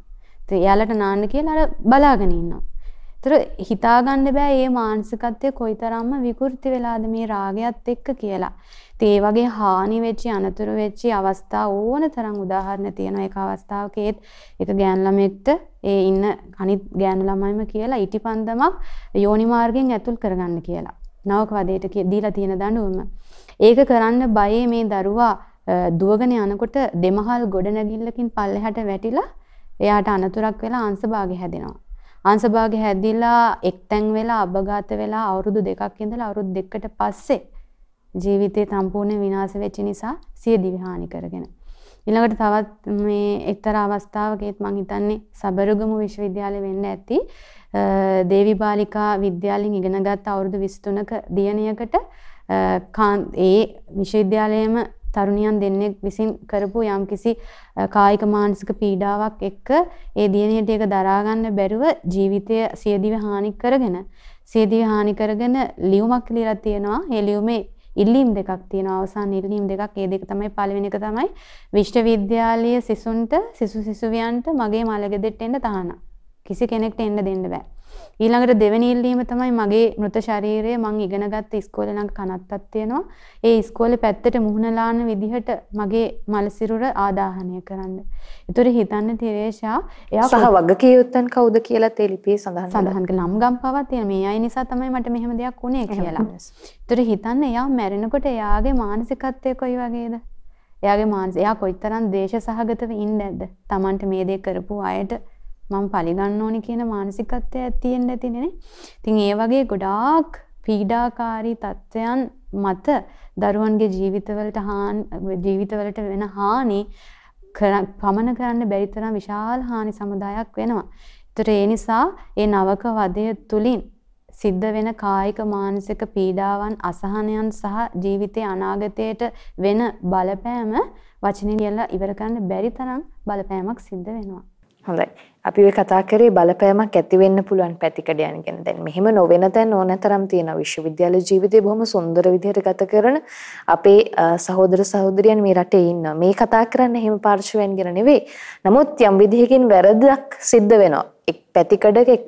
ඉතින් එයාලට නාන්න කියලා අර බලාගෙන ඉන්නවා. ඒතර හිතාගන්න බෑ මේ මානසිකත්වය කොයිතරම්ම විකෘති වෙලාද මේ රාගයත් එක්ක කියලා. ඉතින් ඒ වගේ හානි වෙච්ච අනතුරු වෙච්ච අවස්ථා ඕන තරම් උදාහරණ තියෙනවා. ඒක අවස්ථාවක ඒත් එක ගෑනු ළමෙක්ට ඒ ඉන්න අනිත් ගෑනු ළමයිම කියලා ඉටිපන්දමක් යෝනි මාර්ගෙන් ඇතුල් කරගන්න කියලා. නවක වදේට දීලා තියෙන දඬුවම. ඒක කරන්න බයේ මේ දරුවා දුවගෙන යනකොට දෙමහල් ගොඩනැගිල්ලකින් පල්ලෙහාට වැටිලා එයාට අනතුරක් වෙලා අංශභාගය හැදෙනවා. අංශභාගය හැදිලා එක්තැන් වෙලා අබගාත වෙලා අවුරුදු දෙකක් ඉඳලා අවුරුදු දෙකකට පස්සේ ජීවිතේ සම්පූර්ණ විනාශ වෙච්ච නිසා සිය දිවි හානි කරගෙන. ඊළඟට තවත් මේ එක්තරා අවස්ථාවකත් මම හිතන්නේ සබරගමු විශ්වවිද්‍යාලය වෙන්න ඇති දේවි බාලිකා විද්‍යාලයෙන් ඉගෙනගත් අවුරුදු 23ක දියණියකට ඒ විශ්වවිද්‍යාලයේම තරුණියන් දෙන්නෙක් විසින් කරපු යම්කිසි කායික මානසික පීඩාවක් එක්ක ඒ දියණියට ඒක දරා ගන්න බැරුව ජීවිතය සියදිවි හානි කරගෙන සියදිවි හානි කරගෙන ලියුමක් ලියලා තියෙනවා. ඒ ලියුමේ ඉල්ලීම් දෙකක් තියෙනවා. අවසාන ඉල්ලීම් දෙකක්. ඒ දෙක තමයි පළවෙනි එක තමයි විශ්වවිද්‍යාලීය සිසුන්ට සිසු සිසුවියන්ට මගේ මළගෙදරට එන්න තහනම්. කිසි කෙනෙක්ට එන්න දෙන්න බෑ. ඊළඟට දෙවෙනි ඉල්ලීම තමයි මගේ මృత ශරීරය මං ඉගෙනගත්ත ඉස්කෝලේ ළඟ කනත්තක් තියෙනවා. ඒ ඉස්කෝලේ පැත්තට මුහුණ ලාන විදිහට මගේ මල සිරුර ආදාහනය කරන්න. ඒතර හිතන්න තිරේෂා එයා සහ වගකීම් කවුද කියලා තේ ලිපියේ සඳහන් සඳහන් කළා. නම් ගම් පවක් තියෙන මේ අය නිසා තමයි මට මෙහෙම දෙයක් වුනේ කියලා. ඒතර හිතන්න එයා මැරෙනකොට එයාගේ මානසිකත්වය කොයි වගේද? එයාගේ මානස එයා කොයිතරම් දේශ සහගතව ඉන්නේ නැද්ද? Tamanට මේ දේ කරපු අයට මම පරිගන්න ඕනි කියන මානසිකත්වයක් තියෙන්න ඇතිනේ. ඉතින් ඒ වගේ ගොඩාක් පීඩාකාරී තත්ත්වයන් මත දරුවන්ගේ ජීවිතවලට ජීවිතවලට වෙන හානි පමන කරන්න බැරි තරම් විශාල හානි සමුදායක් වෙනවා. ඒතර ඒ නිසා ඒ නවක වදය තුලින් සිද්ධ වෙන කායික මානසික පීඩාවන් අසහනයන් සහ ජීවිතයේ අනාගතයට වෙන බලපෑම වචනෙන් කියලා ඉවර කරන්න බැරි තරම් බලපෑමක් සිද්ධ වෙනවා. හොඳයි. අපි ඔය කතා කරේ බලපෑමක් ඇති වෙන්න පුළුවන් පැතිකඩයන් ගැන. දැන් මෙහෙම නොවෙන තැන් ඕනතරම් තියෙනවා. විශ්වවිද්‍යාල ජීවිතේ බොහොම සුන්දර විදිහට ගත කරන අපේ සහෝදර සහෝදරියන් මේ රටේ ඉන්නවා. මේ කතා කරන්නේ එහෙම පාර්ශවයන් ගැන නෙවෙයි. නමුත් යම් විදිහකින් වැරද්දක් සිද්ධ වෙනවා. එක් පැතිකඩක එක්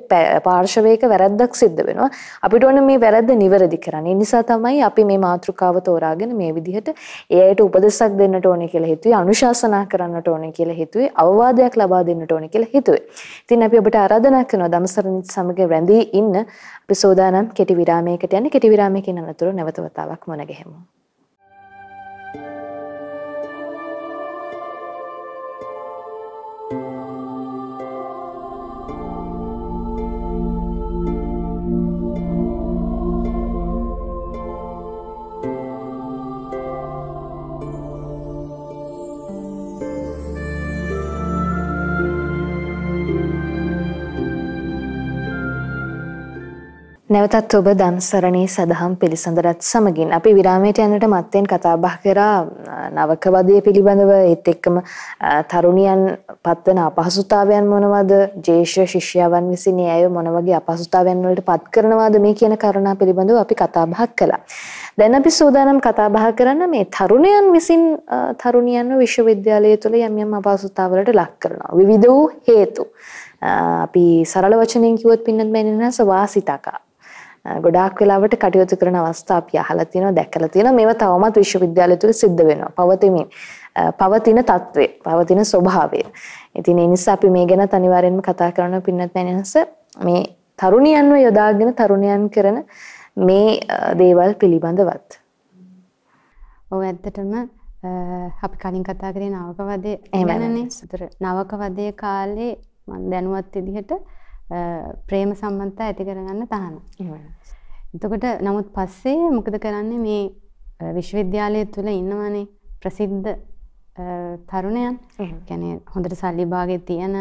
පාර්ශවයක වැරද්දක් සිද්ධ වෙනවා. අපිට ඕන මේ වැරද්ද නිවැරදි කරන්න. ඒ නිසා තමයි අපි මේ මාතෘකාව තෝරාගෙන මේ විදිහට ඒ අයට උපදෙසක් දෙන්නට ඕනේ කියලා හිතුවේ, අනුශාසනා කරන්නට ඕනේ කියලා හිතුවේ, අවවාදයක් ලබා දෙන්නට ඕනේ කියලා හිතුවේ. ඉතින් අපි ඔබට ආරාධනා කරනවා දමසරණිත් සමග රැඳී ඉන්න අපි සෝදානම් කෙටි විරාමයකට යන්න. කෙටි විරාමයකින් අනතුරු නැවත වතාවක් මුණ ගැහෙමු. නැවතත් ඔබ ධම්සරණී සදහම් පිළිසඳරත් සමගින් අපි විරාමයට යන්නට මත්තෙන් කතා බහ කරා නවක වදය පිළිබඳව ඒත් එක්කම තරුණියන් පත්වන අපහසුතාවයන් මොනවද ජේෂ්ඨ ශිෂ්‍යයන් විසින් ඒ අය මොන වගේ අපහසුතාවයන් වලට පත් කරනවාද මේ කියන කාරණා පිළිබඳව අපි කතා බහ කළා. දැන් අපි සූදානම් කතා බහ කරන්න මේ තරුණයන් විසින් තරුණියන්ව විශ්වවිද්‍යාලය තුළ යම් යම් අපහසුතාවලට ලක් කරනවා. විවිධ වූ හේතු. අපි සරල වචනෙන් කිව්වොත් පින්නත් බැනිනස වාසිතකා ගොඩාක් වෙලාවට කටයුතු කරන අවස්ථා අපි අහලා තියෙනවා දැකලා තියෙනවා මේවා තවමත් විශ්වවිද්‍යාලය තුල සිද්ධ වෙනවා පවතිමින් පවතින తත්වේ පවතින ස්වභාවය. ඉතින් ඒ නිසා අපි මේ ගැනත් අනිවාර්යෙන්ම කතා කරන්න පින්නත් නැනහස මේ තරුණියන්ව යොදාගෙන තරුණයන් කරන මේ දේවල් පිළිබඳවත්. ඔව් ඇත්තටම අපි කලින් කතා කරේ නවක වදේ එහෙමනේ. නවක වදේ කාලේ මම දැනුවත් විදිහට ප්‍රේම සම්බන්ධතා ඇති කරගන්න තහනම්. එතකොට නමුත් පස්සේ මොකද කරන්නේ මේ විශ්වවිද්‍යාලය තුල ඉන්නවනේ ප්‍රසිද්ධ තරුණයන්. කියන්නේ හොඳට සල්ලි භාගෙ තියෙන,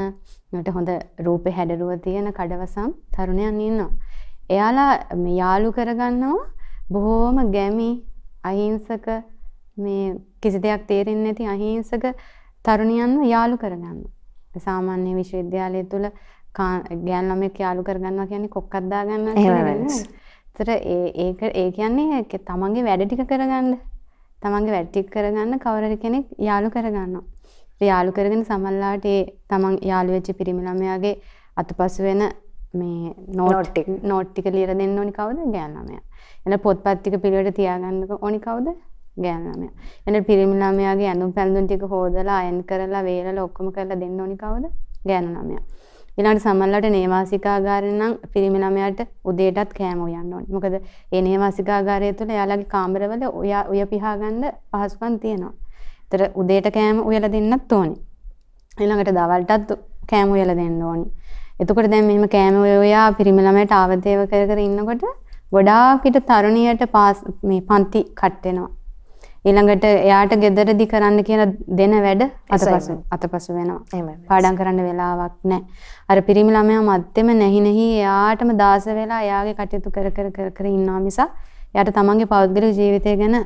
ඊට හොඳ රූපේ හැඩරුව තියෙන කඩවසම් තරුණයන් ඉන්නවා. එයාලා යාළු කරගන්නවා බොහෝම ගැමි අහිංසක මේ කිසි දෙයක් තේරෙන්නේ නැති අහිංසක තරුණියන්ව යාළු කරගන්නවා. සාමාන්‍ය විශ්වවිද්‍යාලය තුල ගෑන් ළමයෙක් යාළු කරගන්නවා කියන්නේ කොක්කක් දාගන්නවා කියන්නේ. ඒතර ඒක ඒ කියන්නේ තමන්ගේ වැඩ ටික කරගන්න. තමන්ගේ වැඩ ටික කරගන්න කවුරු කෙනෙක් යාළු කරගන්නවා. යාළු කරගෙන සමල්ලාට ඒ තමන් යාළු වෙච්ච පිරිමි ළමයාගේ අතපසු වෙන මේ නෝට් නෝට් ටික ලියලා දෙන්න ඕනි කවුද? ගෑන් ළමයා. එන පොත්පත් ටික පිළිවෙලට තියාගන්න ඕනි කවුද? ගෑන් ළමයා. එන පිරිමි ළමයාගේ ඇඳුම් පැළඳුම් ටික හොදලා අයන් කරලා වේලලා ඔක්කොම කරලා දෙන්න ඕනි කවුද? ගෑනු ළමයා. ඊළඟට සමහරවිට නේවාසිකාගාරයෙන් නම් පිරිමි ළමයාට උදේටත් කෑම උයන්න ඕනේ. මොකද ඒ නේවාසිකාගාරය තුළ එයාලගේ කාමරවල උය උය පිහා ගන්න පහසුකම් තියෙනවා. ඒතර උදේට කෑම උයලා දෙන්නත් ඕනේ. ඊළඟට දවල්ටත් කෑම උයලා දෙන්න ඕනේ. එතකොට දැන් මෙහෙම කෑම උයා පිරිමි ළමයට ආවදේව කර කර ඉන්නකොට ගොඩාක් පිට තරුණියට මේ පන්ති කට් වෙනවා. ඊළඟට එයාට ගෙදරදි කරන්න කියන දෙන වැඩ අතපසු අතපසු වෙනවා. පාඩම් කරන්න වෙලාවක් නැහැ. අර පිරිමි ළමයා මැත්තේම නැහි නැහි එයාටම දාස වෙලා එයාගේ කටයුතු කර කර කර කර ඉන්නවා මිසක් එයාට තමන්ගේ පෞද්ගලික ජීවිතය ගැන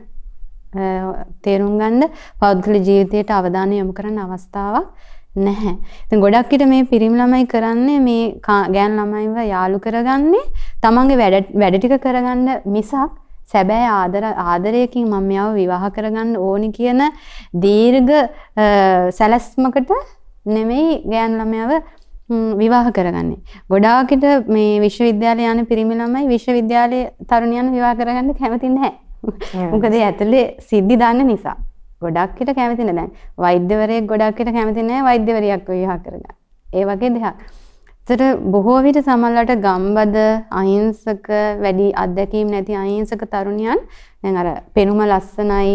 තේරුම් ගන්න පෞද්ගලික ජීවිතයට අවධානය යොමු කරන්න අවස්ථාවක් නැහැ. ඉතින් ගොඩක් විට මේ පිරිමි ළමයි කරන්නේ මේ ගෑන් ළමයිව යාළු කරගන්නේ තමන්ගේ වැඩ වැඩ ටික කරගන්න මිසක් සැබෑ ආදර ආදරයකින් මම මෙයාව විවාහ කරගන්න ඕනි කියන දීර්ඝ සැලැස්මකට නෙමෙයි ගෑන් ළමයාව විවාහ කරගන්නේ. ගොඩාක්ට මේ විශ්වවිද්‍යාලය යන පිරිමි ළමයි විශ්වවිද්‍යාලයේ තරුණියන් විවාහ කරගන්න කැමති නැහැ. මොකද ඇතුලේ සිද්ධි දාන්න නිසා. ගොඩක්ට කැමති නැහැ. වෛද්‍යවරයෙක් ගොඩක්ට කැමති නැහැ වෛද්‍යවරියක් විවාහ කරගන්න. ඒ වගේ දෙයක්. එතට බොහෝ විට සමල්ලට ගම්බද අහිංසක වැඩි අත්දැකීම් නැති අහිංසක තරුණියන් දැන් අර පෙනුම ලස්සනයි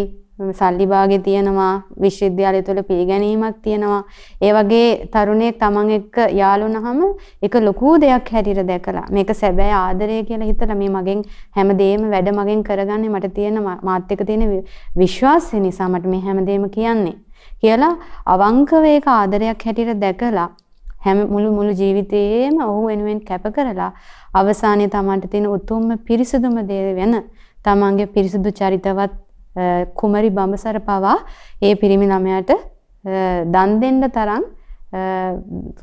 සල්ලි භාගේ තියෙනවා විශ්වවිද්‍යාලය තුළ පිළිගැනීමක් තියෙනවා. ඒ වගේ තරුණයෙක් තමන් එක්ක යාළුනහම ඒක ලොකු දෙයක් හැටියට දැකලා මේක සැබෑ ආදරය කියලා හිතලා මේ මගෙන් හැමදේම වැඩ මගෙන් කරගන්නේ මට තියෙන මාත් එක්ක තියෙන විශ්වාසය නිසා මට මේ හැමදේම කියන්නේ. කියලා අවංකව ඒක ආදරයක් හැටියට දැකලා හැම මුළු මුළු ජීවිතේම ඔහු වෙනුවෙන් කැප කරලා අවසානයේ Tamanට තියෙන උතුම්ම පිරිසුදුම දේ වෙන Tamanගේ පිරිසුදු චරිතවත් කුමරි බඹසර පවා ඒ පිරිමි ළමයාට දන් දෙන්න තරම්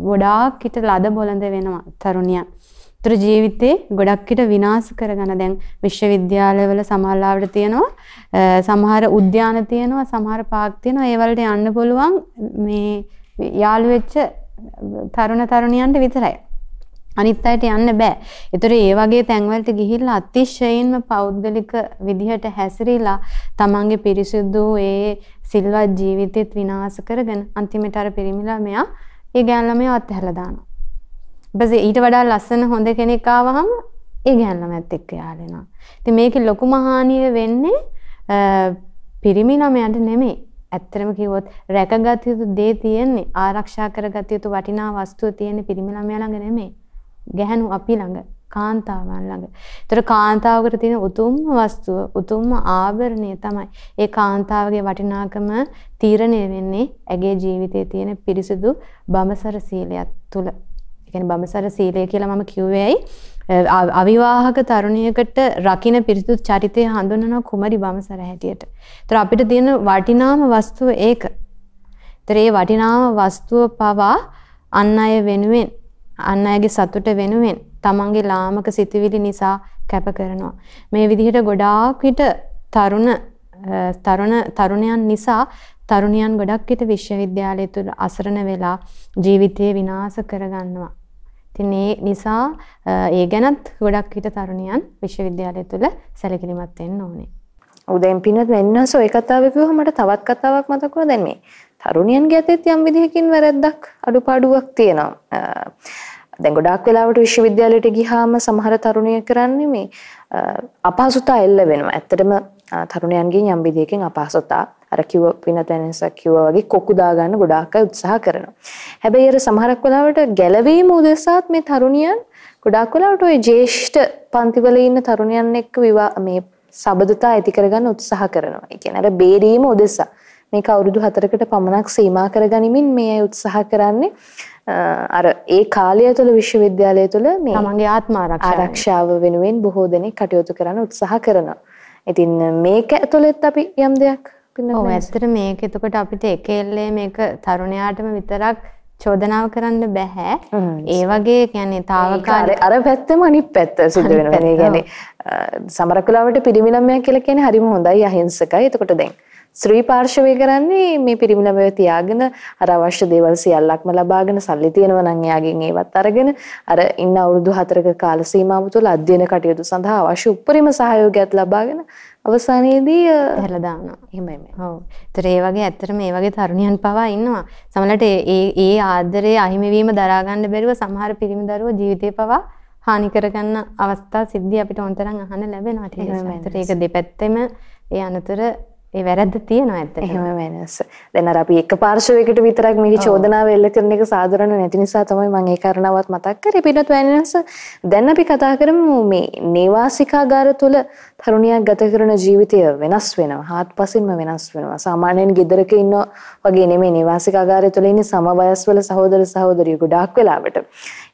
ගොඩාක් හිට ලද බොළඳ වෙනවා තරුණියන්. ඒතර ජීවිතේ ගොඩක් හිට විනාශ කරගන්න දැන් විශ්වවිද්‍යාලවල සමහරවට තියෙනවා සමහර උද්‍යාන තියෙනවා සමහර පාක් තියෙනවා ඒ වලට යන්න පුළුවන් මේ යාළු වෙච්ච තරුණ තරුණියන්ට විතරයි. අනිත් අයට යන්න බෑ. ඒතර ඒ වගේ තැන්වලට ගිහිල්ලා අතිශයින්ම පෞද්ගලික විදිහට හැසිරීලා තමන්ගේ පිරිසිදු ඒ සිල්වත් ජීවිතෙත් විනාශ කරගෙන අන්තිමට අර පිරිමිලා මෙයා ඒ ගෑන් ළමයා අත්හැරලා දානවා. ඊපස්සේ ඊට වඩා ලස්සන හොඳ කෙනෙක් ආවහම ඒ ගෑන් ළමයාත් එක්ක යාලෙනවා. ඉතින් මේකේ ලොකුම හානිය වෙන්නේ පිරිමි ළමයාට නෙමෙයි. ඇත්තටම කිව්වොත් රැකගත යුතු දේ තියෙන්නේ ආරක්ෂා කරගත යුතු වටිනා වස්තුව තියෙන්නේ පිරිමි ළමයා ළඟ නෙමෙයි. ගැහැණු අපි ළඟ කාන්තාවන් ළඟ. ඒතර කාන්තාවකට තියෙන උතුම්ම වස්තුව, උතුම්ම ආභරණය තමයි ඒ කාන්තාවගේ වටිනාකම තීරණය වෙන්නේ ඇගේ ජීවිතයේ තියෙන පිරිසිදු බඹසර සීලයක් තුල. ඒ කියන්නේ බඹසර සීලය කියලා මම කිව්වේ ඇයි? අවිවාහක තරුණියකට රකින්න පිරිසිදු චරිතය හඳුන්වන කුමරි බඹසර හැටියට. ඒතර අපිට තියෙන වටිනාම වස්තුව ඒක. ඒතර ඒ වටිනාම වස්තුව පවා අන් අය වෙනුවෙන් අන් අයගේ සතුට වෙනුවෙන් තමන්ගේ ලාමක සිතුවිලි නිසා කැප කරනවා. මේ විදිහට ගොඩාක් විට තරුණ තරුණ තරුණයන් නිසා තරුණියන් ගොඩක් විට විශ්වවිද්‍යාලය තුළ අසරණ වෙලා ජීවිතේ විනාශ කරගන්නවා. ඉතින් ඒ නිසා ඒ ගැනත් ගොඩක් විට තරුණියන් විශ්වවිද්‍යාලය තුළ සැලකිලිමත් වෙන්න ඕනේ. ඔව් දැන් පින්නත් වෙන්නස ඔය කතාව කිව්වම මට තවත් කතාවක් මතක් වුණා දැන් මේ තරුණියන්ගේ අතේ යම් විදිහකින් වැරද්දක් අඩුපාඩුවක් තියෙනවා. දැන් ගොඩාක් වෙලාවට විශ්වවිද්‍යාලයට ගියාම සමහර තරුණිය කරන්නේ මේ අපහසුතා එල්ල වෙනවා. ඇත්තටම තරුණයන්ගෙන් යම් විදිහකින් අපහසුතා අර කිව්ව පිනතැනස කිව්වා වගේ කොකු දාගන්න ගොඩාක් අය උත්සාහ කරනවා. හැබැයි අර සමහරක් වෙලාවට ගැලවීම උදෙසාත් මේ තරුණියන් ගොඩාක් වෙලාවට ওই ජ්‍යෙෂ්ඨ පන්තිවල ඉන්න තරුණයන් එක්ක මේ සබඳතා ඇති කරගන්න උත්සාහ කරනවා. ඒ කියන්නේ අර බේරීම උදෙසා මේක අවුරුදු 4කට පමණක් සීමා කරගනිමින් මේ උත්සාහ කරන්නේ අර ඒ කාලය තුළ විශ්වවිද්‍යාලය තුළ මේ තමන්ගේ ආත්ම ආරක්ෂාව වෙනුවෙන් බොහෝ දෙනෙක් කටයුතු කරන්න උත්සාහ කරනවා. ඉතින් මේක ඇතුළෙත් අපි යම් දෙයක් ඔව් ඇත්තට මේක එතකොට අපිට එකෙල්ලේ මේක තරුණයාටම විතරක් චෝදනාව කරන්න බෑ. ඒ වගේ කියන්නේ తాවකාලික අර පැත්තම අනිත් පැත්ත සිද්ධ වෙනවා. ඒ කියන්නේ සමහරක් වෙලාවට පිරිමි ළමයා කියලා කියන්නේ හරිම හොඳයි අහිංසකයි. එතකොට දැන් ශ්‍රී පාර්ශවය කරන්නේ මේ පිරිමි ළමයව තියාගෙන අර අවශ්‍ය දේවල් සියල්ලක්ම ලබාගෙන සල්ලි තියෙනවා නම් එයාගෙන් ඒවත් අරගෙන අර ඉන්න අවුරුදු 4ක කාල සීමාව තුළ අධ්‍යයන කටයුතු සඳහා අවශ්‍ය උපරිම සහයෝගයක් ලබාගෙන අවසානයේදී හැරලා දානවා. එහෙමයි. ඔව්. ඒතර ඒ වගේ ඇත්තට මේ වගේ තරුණියන් පවා ඉන්නවා. සමහරවිට ඒ ඒ ආදරේ අහිමි වීම දරා ගන්න බැරුව සමහර පිරිමි දරුවෝ ජීවිතේ පවා හානි කරගන්න අවස්ථා සිද්ධි අපිට උන්තරම් අහන්න ලැබෙනවා. ඒක දෙපැත්තෙම ඒ අනතුර ඒ වැරද්ද තියෙනවා ඇත්තට. එහෙම වෙනස. දැන් අර අපි එක පාර්ශවයකට විතරක් මේක චෝදනාව එල්ල කරන එක සාධාරණ නැති නිසා තමයි මම ඒ කාරණාවත් මතක් කරේ. පිටත් වෙනස දැන් අපි කතා කරමු මේ නේවාසිකාගාර තුල තරුණියක් ගත කරන ජීවිතය වෙනස් වෙනවා. හාත්පසින්ම වෙනස් වෙනවා. සාමාන්‍යයෙන් ගෙදරක ඉන්න වගේ නෙමෙයි නේවාසිකාගාරය තුල ඉන්නේ සමවයස්වල සහෝදර සහෝදරියෝ ගොඩාක් වෙලාවට.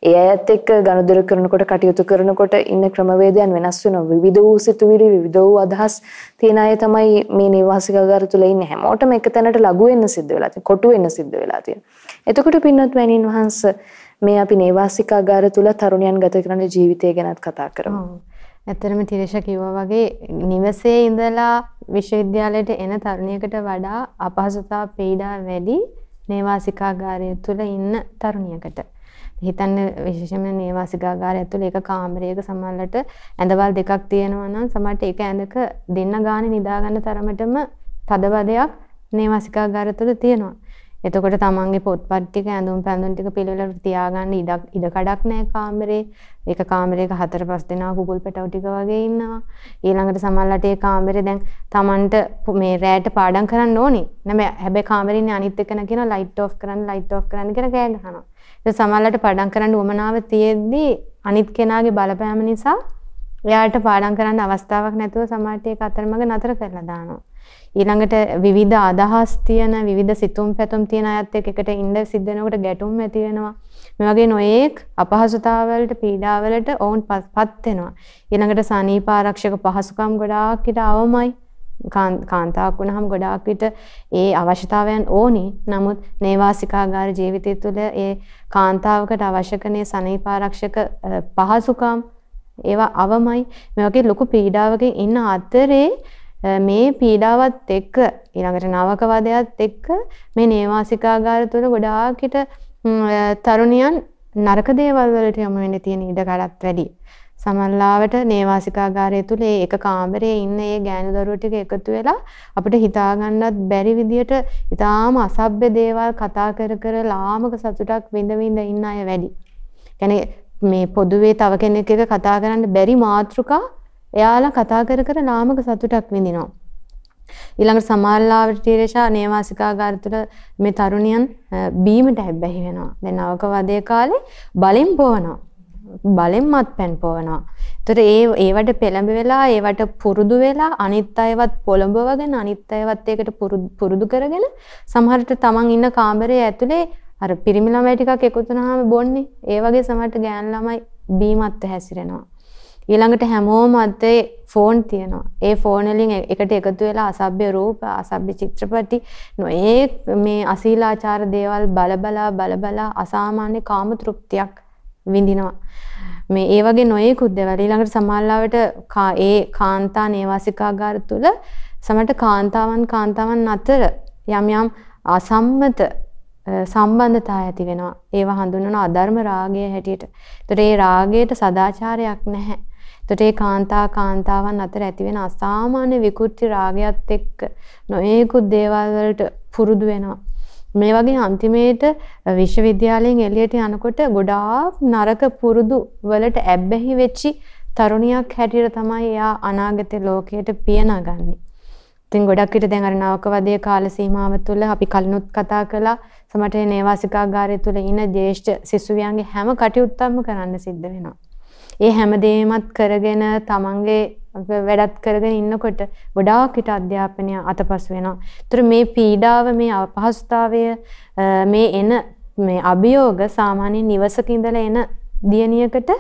ඒ අයත් එක්ක ගනුදෙනු කරනකොට කටයුතු කරනකොට ඉන්න ක්‍රමවේදයන් වෙනස් වෙනවා. විවිධ වූ සිතුවිලි විවිධ වූ අදහස් තියෙන අය තමයි මේ නිවාසිකාගාර තුල ඉන්නේ. හැමෝටම එක තැනට ලඝු වෙන්න සිද්ධ වෙලා තියෙනවා. කොටු වෙන්න සිද්ධ වෙලා තියෙනවා. එතකොට පින්වත් මෑණින් වහන්සේ මේ අපි නිවාසිකාගාර තුල තරුණයන් ගත කරන ජීවිතය ගැනත් කතා කරමු. ඇත්තරම තිරේෂ කිව්වා වගේ නිවසේ ඉඳලා විශ්වවිද්‍යාලයට එන තරුණියකට වඩා අපහසුතා පීඩා වැඩි නේවාසිකාගාරය තුල ඉන්න තරුණියකට. හිතන්න විශේෂයෙන්ම නේවාසිකාගාරය ඇතුළේ එක කාමරයක සමහරවිට ඇඳවල් දෙකක් තියෙනවා නම් සමහරට ඒක ඇඳක දෙන්න ගානේ නිදා ගන්න තරමටම තදබදයක් නේවාසිකාගාරය තුළ තියෙනවා. එතකොට තමන්ගේ පොත්පත් ටික ඇඳුම් පැළඳුම් ටික පිළිවෙලට තියාගන්න ඉඩ ඉඩ කඩක් නැහැ කාමරේ. ඒක කාමරයක හතර පහ දෙනා කුකුල් පැටව ටික වගේ ඉන්නවා. ඊළඟට සමහරවිට ඒ කාමරේ දැන් තමන්ට මේ රෑට පාඩම් කරන්න ඕනි. නැමෙ හැබැයි කාමරේ ඉන්නේ අනිත් එකන කියන ලයිට් ඔෆ් කරන්න ලයිට් ඔෆ් කරන්න කියලා කෑ ගහනවා. ඒක සමහරවිට පාඩම් කරන්න උවමනාව තියෙද්දි අනිත් කෙනාගේ බලපෑම නිසා එයාට පාඩම් කරන්න අවස්ථාවක් නැතුව සමහරට ඒක අතරමඟ නතර කරලා දානවා. ඊළඟට විවිධ අදහස් තියෙන විවිධ සිතුම් පැතුම් තියෙන අයත් එක්ක එකට ඉන්න සිද්ධ වෙනකොට ගැටුම් ඇති වෙනවා. මේ වගේ නොයේක් අපහසුතාවලට පීඩාවලට ඔවුන් පත් වෙනවා. ඊළඟට සනීප ආරක්ෂක පහසුකම් ගොඩාක් ඊට අවමයි. කාන්තාවක් වුණාම ගොඩාක් විට ඒ අවශ්‍යතාවයන් ඕනි. නමුත් නේවාසිකාගාර ජීවිතය තුළ ඒ කාන්තාවකට අවශ්‍ය කරන සනීපාරක්ෂක පහසුකම් ඒවා අවමයි. මේ වගේ ලොකු පීඩාවකින් ඉන්න අතරේ මේ පීඩාවත් එක්ක ඊළඟට නවකවදයත් එක්ක මේ නේවාසිකාගාර තුළ ගොඩාක් හිට තරුණියන් නරක දේවල් වලට යමු වෙන්න තියෙන ඉඩ කඩත් වැඩි. සමල්ලාවට නේවාසිකාගාරය තුල ඒ එක කාමරයේ ඉන්න ඒ ගෑනු දරුවෝ ටික එකතු වෙලා අපිට හිතා ගන්නත් බැරි විදියට ඊටාම අසභ්‍ය දේවල් කතා කර කර ලාමක සතුටක් විඳ විඳ ඉන්න අය වැඩි. කියන්නේ මේ පොදුවේ තව කෙනෙක් එක කතා කරන්න බැරි මාතෘකා එයාලා කතා කර කර නාමක සතුටක් විඳිනවා. ඊළඟට සමාල්ලාවට ටීරේෂා නේවාසිකාගාර තුළ මේ තරුණියන් බීමට හැබ්බැහි වෙනවා. දැන් නවක වදේ කාලේ බලෙන් පොවනවා. බලෙන් මත්පැන් පොවනවා. ඒතර ඒ ඒවට පෙළඹ වෙලා ඒවට පුරුදු වෙලා අනිත් අයවත් පොළඹවගෙන අනිත් අයවත් ඒකට පුරුදු කරගෙන සමහරට තමන් ඉන්න කාමරයේ ඇතුලේ අර පිරිමි ළමයි ටිකක් එකතු වුණාම බොන්නේ. ඒ වගේ සමහරට ගෑනු ළමයි බීමත් හැසිරෙනවා. ඊළඟට හැමෝම අතේ ෆෝන් තියෙනවා. ඒ ෆෝන් වලින් එකට එකතු වෙලා අසභ්‍ය රූප, අසභ්‍ය චිත්‍රපටි නොඒ මේ අශීලාචාර දේවල් බලබලා බලබලා අසාමාන්‍ය කාම තෘප්තියක් විඳිනවා. මේ ඒ වගේ නොයෙකුත් දේවල් ඊළඟට සමාල්ලාවට ඒ කාන්තා නේවාසිකාගාර තුල සමහරට කාන්තාවන් කාන්තාවන් අතර යම් යම් අසම්මත සම්බන්ධතා ඇති වෙනවා. ඒවා හඳුන්වන අධර්ම රාගය හැටියට. ඒතර ඒ රාගයට සදාචාරයක් නැහැ. එතකොට ඒ කාන්තා කාන්තාවන් අතර ඇතිවෙන අසාමාන්‍ය විකෘති රාගයත් එක්ක නොයෙකුත් දේවල් වලට පුරුදු වෙනවා. මේ වගේ අන්තිමේට විශ්වවිද්‍යාලයෙන් එළියට යනකොට ගොඩාක් නරක පුරුදු වලට ඇබ්බැහි වෙච්චි තරුණියක් හැටියට තමයි එයා අනාගත ලෝකයට පියනගන්නේ. ඉතින් ගොඩක් විට දැන් අර නවකවදේ කාල සීමාව තුළ අපි කලිනුත් කතා කළා සමහරට නේවාසිකාගාරය තුළ ඉන්න ජ්‍යෙෂ්ඨ සිසුවියන්ගේ හැම කටයුත්තක්ම කරන්න සිද්ධ වෙනවා. ඒ හැමදේමත් කරගෙන තමන්ගේ වැඩත් කරගෙන ඉන්නකොට ගොඩාක් හිට අධ්‍යාපනය අතපසු වෙනවා. ඒතර මේ පීඩාව මේ අපහසුතාවය මේ එන මේ අභියෝග සාමාන්‍ය නිවසක ඉඳලා එන දියණියකට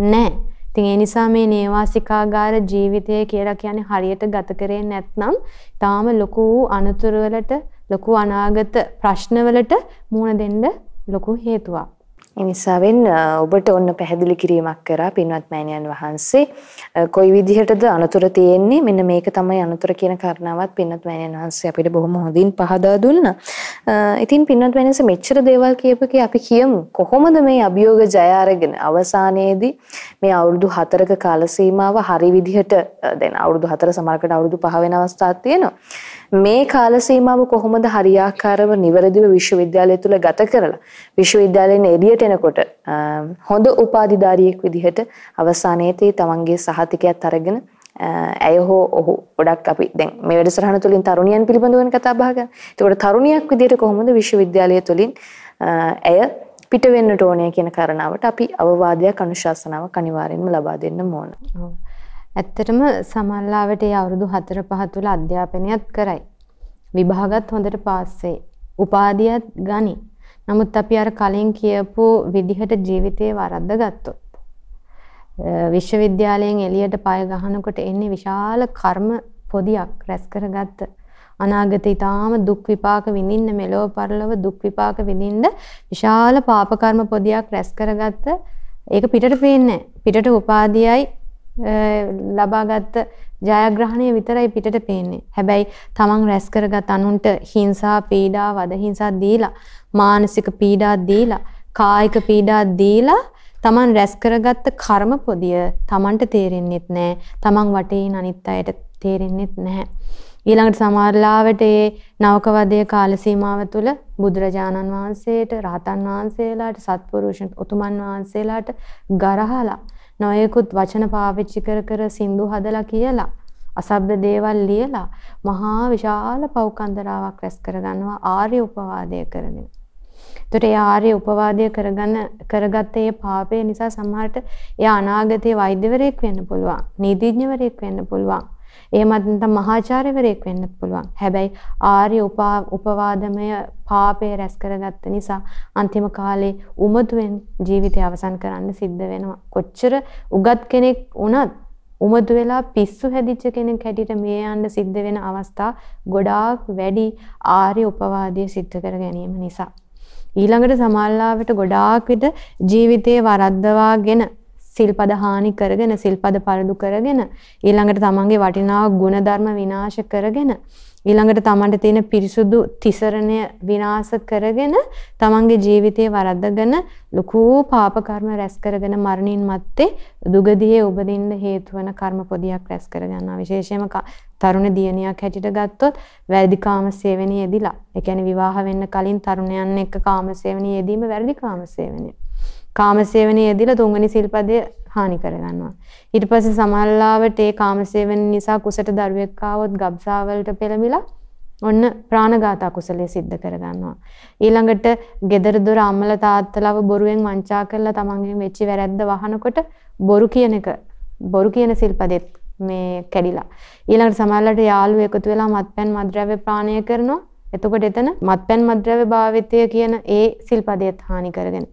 නැහැ. ඉතින් ඒ නිසා මේ නේවාසිකාගාර ජීවිතය කියලා කියන්නේ හරියට ගත කරේ නැත්නම් තාම ලොකු අනතුරු වලට ලොකු අනාගත ප්‍රශ්න වලට මුහුණ දෙන්න ලොකු හේතුවක්. එනිසාවෙන් ඔබට ඔන්න පැහැදිලි කිරීමක් කරා පින්වත් මෑණියන් වහන්සේ කොයි විදිහටද අනතුර තියෙන්නේ මෙන්න මේක තමයි අනතුර කියන කාරණාවත් පින්වත් මෑණියන් වහන්සේ අපිට බොහොම හොඳින් පහදා දුන්නා. ඉතින් පින්වත් මෑණියන්ස මෙච්චර දේවල් කියපකේ අපි කියමු කොහොමද මේ අභියෝග ජය අරගෙන අවසානයේදී මේ අවුරුදු 4ක කාල සීමාව හරි විදිහට දැන් අවුරුදු 4 සමහරකට අවුරුදු 5 වෙන අවස්ථාවක් තියෙනවා. මේ කාල සීමාව කොහොමද හරියාකාරව නිවැරදිව විශ්වවිද්‍යාලය තුල ගත කරලා විශ්වවිද්‍යාලයෙන් එළියට එනකොට හොඳ උපාධිධාරියෙක් විදිහට අවසානයේදී තමන්ගේ සහතිකයත් අරගෙන ඇය හෝ ඔහු ගොඩක් අපි දැන් මේ වැඩසටහන තුලින් තරුණියන් පිළිබඳව වෙන කතා බහ කරනවා. ඒකට තරුණියක් විදිහට කොහොමද විශ්වවිද්‍යාලය තුලින් ඇය පිට වෙන්නට ඕනේ කියන කාරණාවට අපි අවවාදයක් අනුශාසනාවක් අනිවාර්යෙන්ම ලබා දෙන්න ඕන. ඇත්තටම සමල්ලාවට ඒ අවුරුදු 4 5 තුල අධ්‍යාපනයත් කරයි. විභාගත් හොඳට පාස් වෙයි. උපාධියත් ගනි. නමුත් අපි අර කලින් කියපු විදිහට ජීවිතේ වරද්ද ගත්තොත් විශ්වවිද්‍යාලයෙන් එළියට පය ගහනකොට එන්නේ විශාල කර්ම පොදියක් රැස් කරගත්ත අනාගතේ ඊටාම දුක් විපාක විඳින්න මෙලොව පරලොව දුක් විපාක විඳින්න විශාල පාප කර්ම පොදියක් රැස් කරගත්ත ඒක පිටට පේන්නේ පිටට උපාධියයි ලබාගත් ජයග්‍රහණය විතරයි පිටට පේන්නේ. හැබැයි තමන් රැස් කරගත් අනුන්ට හිංසා පීඩා වද හිංසා දීලා මානසික පීඩා දීලා කායික පීඩා දීලා තමන් රැස් කරගත්ත කර්ම පොදිය තමන්ට තේරෙන්නෙත් නැහැ. තමන් වටේ අනිත් අයට තේරෙන්නෙත් නැහැ. ඊළඟට සමහරලාවට ඒ නවක වදයේ කාල සීමාව තුළ බුදුරජාණන් වහන්සේට රහතන් වහන්සේලාට සත්පුරුෂ උතුමන් වහන්සේලාට ගරහලා නොයෙකුත් වචන පාවිච්චි කර කර සින්දු හදලා කියලා අසභ්‍ය දේවල් ලියලා මහා විශාල පෞකන්දරාවක් රැස් කරගන්නවා ආර්ය උපවාදය කරගෙන. ඒතට ඒ ආර්ය උපවාදය කරගන්න කරගත්ත ඒ පාපය නිසා සමහරට එයා අනාගතයේ වෛද්‍යවරයෙක් වෙන්න පුළුවන්, නීතිඥවරයෙක් වෙන්න පුළුවන්. එහෙමත් නැත්නම් මහාචාර්යවරයෙක් වෙන්න පුළුවන්. හැබැයි ආර්ය උපවාදමය පාපය රැස් කරගත්ත නිසා අන්තිම කාලේ උමතුවෙන් ජීවිතය අවසන් කරන්න සිද්ධ වෙනවා. කොච්චර උගත් කෙනෙක් වුණත් උමතු වෙලා පිස්සු හැදිච්ච කෙනෙක් හැටියට මේ යන්න සිද්ධ වෙන අවස්ථා ගොඩාක් වැඩි ආර්ය උපවාදයේ සිද්ධ කර ගැනීම නිසා. ඊළඟට සමාල්ලාවට ගොඩාක් විට ජීවිතේ වරද්දවාගෙන සිල්පද හානි කරගෙන සිල්පද පරදු කරගෙන ඊළඟට තමන්ගේ වටිනා ගුණධර්ම විනාශ කරගෙන ඊළඟට තමන්ට තියෙන පිරිසුදු තිසරණය විනාශ කරගෙන තමන්ගේ ජීවිතේ වරද්දගෙන ලොකු පාප කර්ම රැස් කරගෙන මරණින් මත්තේ දුගදියේ උපදින්න හේතු වන කර්ම පොදියක් රැස් කරගන්නවා. විශේෂයෙන්ම තරුණ දියණියක් හැටියට ගත්තොත් වැරදි කාම සේවනයේ යෙදිලා ඒ කියන්නේ විවාහ වෙන්න කලින් තරුණයන් එක්ක කාම සේවනයේ යෙදීම වැරදි කාම සේවනය. කාමසේවනයේ යෙදিলা තුන්වෙනි සිල්පදය හානි කරගන්නවා. ඊට පස්සේ සමහරලාවට ඒ කාමසේවන නිසා කුසට දරුවෙක් ආවොත් ගබ්සාවලට පෙළඹිලා ඔන්න ප්‍රාණඝාත අකුසලයේ සිද්ධ කරගන්නවා. ඊළඟට gedara dora අම්මලා තාත්තලාව බොරුවෙන් වංචා කරලා තමන්ගෙන් වෙච්ච වැරැද්ද වහනකොට බොරු කියන එක බොරු කියන සිල්පදෙත් මේ කැඩිලා. ඊළඟට සමහරලාට යාළුවෝ එකතු වෙලා මත්පැන් මද්ද්‍රව්‍ය පානය කරනවා. එතකොට එතන මත්පැන් මද්ද්‍රව්‍ය භාවිතය කියන ඒ සිල්පදයට හානි කරගෙන.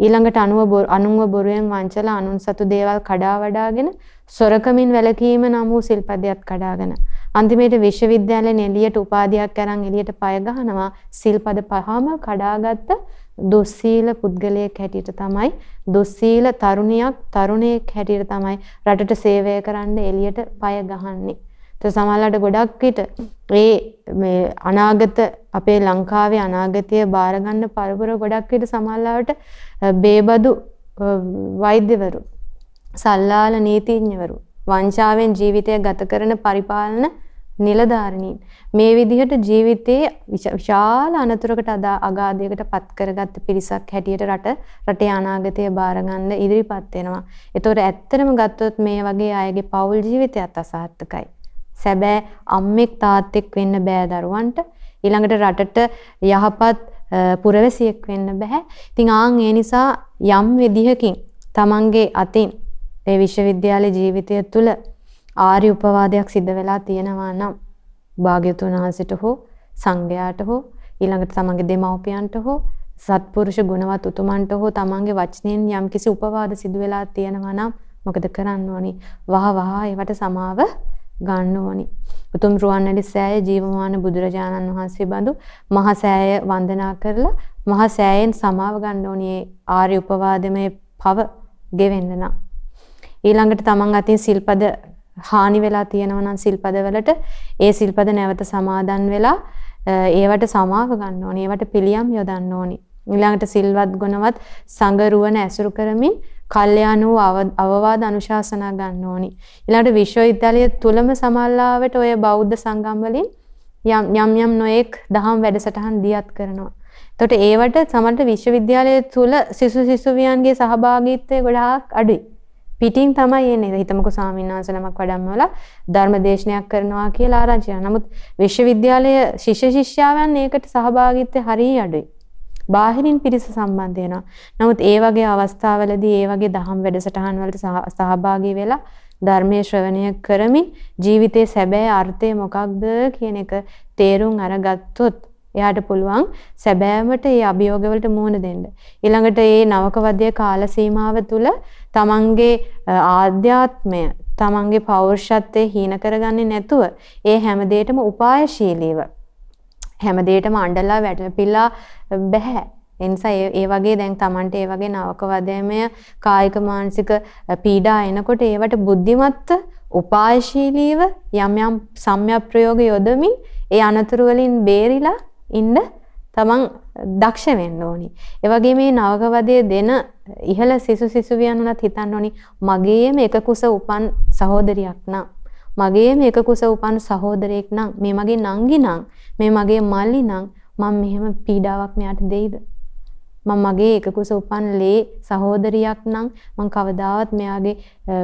ඊළඟට අනුව අනුන්ව බොරුවෙන් වංචලා අනුන් සතු දේවල් කඩා වඩාගෙන සොරකමින් වැළකීම නම් වූ සිල්පදයක් කඩාගෙන අන්තිමේට විශ්වවිද්‍යාලයෙන් එළියට උපාධියක් අරන් එළියට පය ගහනවා. සිල්පද පහම කඩාගත්ත දුස්සීල පුද්ගලයෙක් හැටියට තමයි. දුස්සීල තරුණියක් තරුණයෙක් හැටියට තමයි රටට සේවය කරන්න එළියට පය ගහන්නේ. તો සමහරවිට ගොඩක් විට ඒ මේ අනාගත අපේ ලංකාවේ අනාගතය බාර ගන්න පරපුර ගොඩක් විට සමහරවිට බේබදු වෛද්‍යවරු සල්ලාල නීතිඥවරු වංචාවෙන් ජීවිතය ගත කරන පරිපාලන නිලධාරණීන් මේ විදිහට ජීවිතයේ විශාල අනතුරකට අගාධයකට පත් කරගත්ත පිරිසක් හැටියට රට රටේ අනාගතය බාර ගන්න ඉදිරිපත් වෙනවා. ඒතකොට ඇත්තටම ගත්තොත් මේ වගේ අයගේ පෞල් ජීවිතයත් අසාර්ථකයි. සැබෑ අම්මෙක් තාත්තෙක් වෙන්න බෑ දරුවන්ට. ඊළඟට රටට යහපත් පුරවැසියෙක් වෙන්න බෑ. ඉතින් ආන් ඒ නිසා යම් විදිහකින් Tamange අතින් ඒ විශ්වවිද්‍යාල ජීවිතය තුළ ආර්ය උපවාදයක් සිද්ධ වෙලා තියෙනවා නම් භාග්‍යතුන් වහන්සේට හෝ සංඝයාට හෝ ඊළඟට තමන්ගේ දෙමව්පියන්ට හෝ සත්පුරුෂ ගුණවත් උතුමන්ට හෝ තමන්ගේ වචනෙන් යම්කිසි උපවාද සිදු වෙලා තියෙනවා නම් මොකද කරන්න ඕනි? වහ වහ ඒවට සමාව ගන්න ඕනි. උතුම් රුවන්වැලි සෑය ජීවමාන බුදුරජාණන් වහන්සේ බඳු මහා සෑය වන්දනා කරලා මහා සෑයෙන් සමාව ගන්න ඕනි ආර්ය උපවාදමේ පව ගෙවෙන්න නම්. ඊළඟට තමන් අතින් සිල්පද හානි වෙලා තියෙනවා නම් සිල්පද වලට ඒ සිල්පද නැවත සමාදන් වෙලා ඒවට සමාව ගන්න ඕනි. ඒවට පිළියම් යොදන්න ඕනි. ඊළඟට සිල්වත් ගුණවත් සංගරුවන ඇසුරු කරමින් කල්යාණ වූ අවවාද අනුශාසනා ගන්න ඕනි. ඊළඟට විශ්වවිද්‍යාලය තුලම සමල්ලාවට ඔය බෞද්ධ සංගම් වලින් යම් යම් යම් නොඑක් දහම් වැඩසටහන් දියත් කරනවා. එතකොට ඒවට සමහරට විශ්වවිද්‍යාලය තුල සිසු සිසුවියන්ගේ සහභාගීත්වය ගොඩාක් අඩුයි. පිටින් තමයි එන්නේ. හිතමුකෝ ස්වාමීන් වහන්සේ නමක් වඩම්මවලා ධර්ම දේශනයක් කරනවා කියලා ආරංචි කරනවා. නමුත් විශ්වවිද්‍යාලය ශිෂ්‍ය ශිෂ්‍යාවන් ඒකට සහභාගීත්වය හරිය අඩුයි. බාහිරින් පිරිස සම්බන්ධ වෙනවා. නමුත් ඒ වගේ අවස්ථාවලදී ඒ වගේ දහම් වැඩසටහන් වලට සහභාගී වෙලා ධර්මයේ ශ්‍රවණය කරමින් ජීවිතයේ සැබෑ අර්ථය මොකක්ද කියන එක තේරුම් අරගත්තොත් එයාට පුළුවන් සැබෑමට මේ අභියෝගවලට මුහුණ දෙන්න. ඊළඟට මේ නවක වදයේ කාල සීමාව තුළ තමන්ගේ ආධ්‍යාත්මය තමන්ගේ පෞරුෂත්වයේ හීන කරගන්නේ නැතුව ඒ හැම දෙයකම උපායශීලීව හැම දෙයකම අඬලා වැටපිලා බෑ. ඒ නිසා ඒ වගේ දැන් Tamante ඒ වගේ නවක වදයමය කායික මානසික පීඩා එනකොට ඒවට බුද්ධිමත්ව උපායශීලීව යම් යම් සම්‍යක් ප්‍රයෝග යොදමින් ඒ අනතුරු වලින් බේරිලා ඉන්න තමන් දක්ෂ වෙන්න ඕනි. ඒ වගේ මේ නවක වදයේ දෙන ඉහළ සිසු සිසුවියන් උනත් හිතන්න ඕනි මගේම එක කුස උපන් සහෝදරියක් නම් මගේ මේක කුස උපන් සහෝදරයෙක් නම් මේ මගේ නංගි නම් මේ මගේ මල්ලි නම් මම මෙහෙම පීඩාවක් මෙයාට දෙයිද? මම මගේ එක කුස උපන් ලේ සහෝදරියක් නම් මං කවදාවත් මෙයාගේ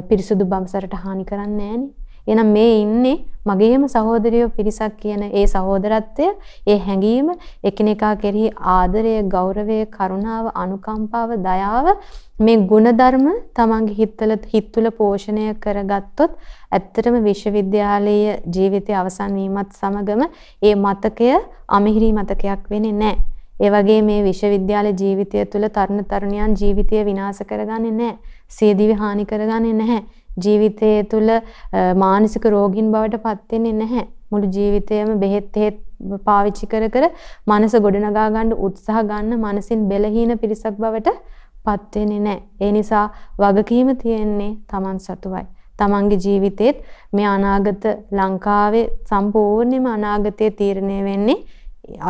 පිරිසුදු බඹසරට හානි කරන්නේ නෑනේ එහෙනම් මේ ඉන්නේ මගේම සහෝදරියෝ පිරිසක් කියන ඒ සහෝදරත්වය, ඒ හැඟීම, එකිනෙකා කෙරෙහි ආදරය, ගෞරවය, කරුණාව, අනුකම්පාව, දයාව මේ ಗುಣධර්ම තමන්ගේ හිතවල හිතතුල පෝෂණය කරගත්තොත් ඇත්තටම විශ්වවිද්‍යාලීය ජීවිතය අවසන් වීමත් සමගම ඒ මතකය අමිහිරි මතකයක් වෙන්නේ නැහැ. ඒ වගේ මේ විශ්වවිද්‍යාල ජීවිතය තුළ තරුණ තරුණියන් ජීවිතය විනාශ කරගන්නේ නැහැ. සියදිවි හානි කරගන්නේ නැහැ. ජීවිතය තුළ මානසික රෝගීන් බවට පත් වෙන්නේ නැහැ. මුළු ජීවිතයම බෙහෙත් හේත් පාවිච්චි කර කර මනස ගොඩනගා ගන්න උත්සාහ ගන්න මනසින් බෙලහීන පිරිසක් බවට පත් වෙන්නේ නැහැ. ඒ නිසා වගකීම තියෙන්නේ Taman සතුවයි. තමන්ගේ ජීවිතේත් මේ අනාගත ලංකාවේ සම්පූර්ණයෙන්ම අනාගතය තීරණය වෙන්නේ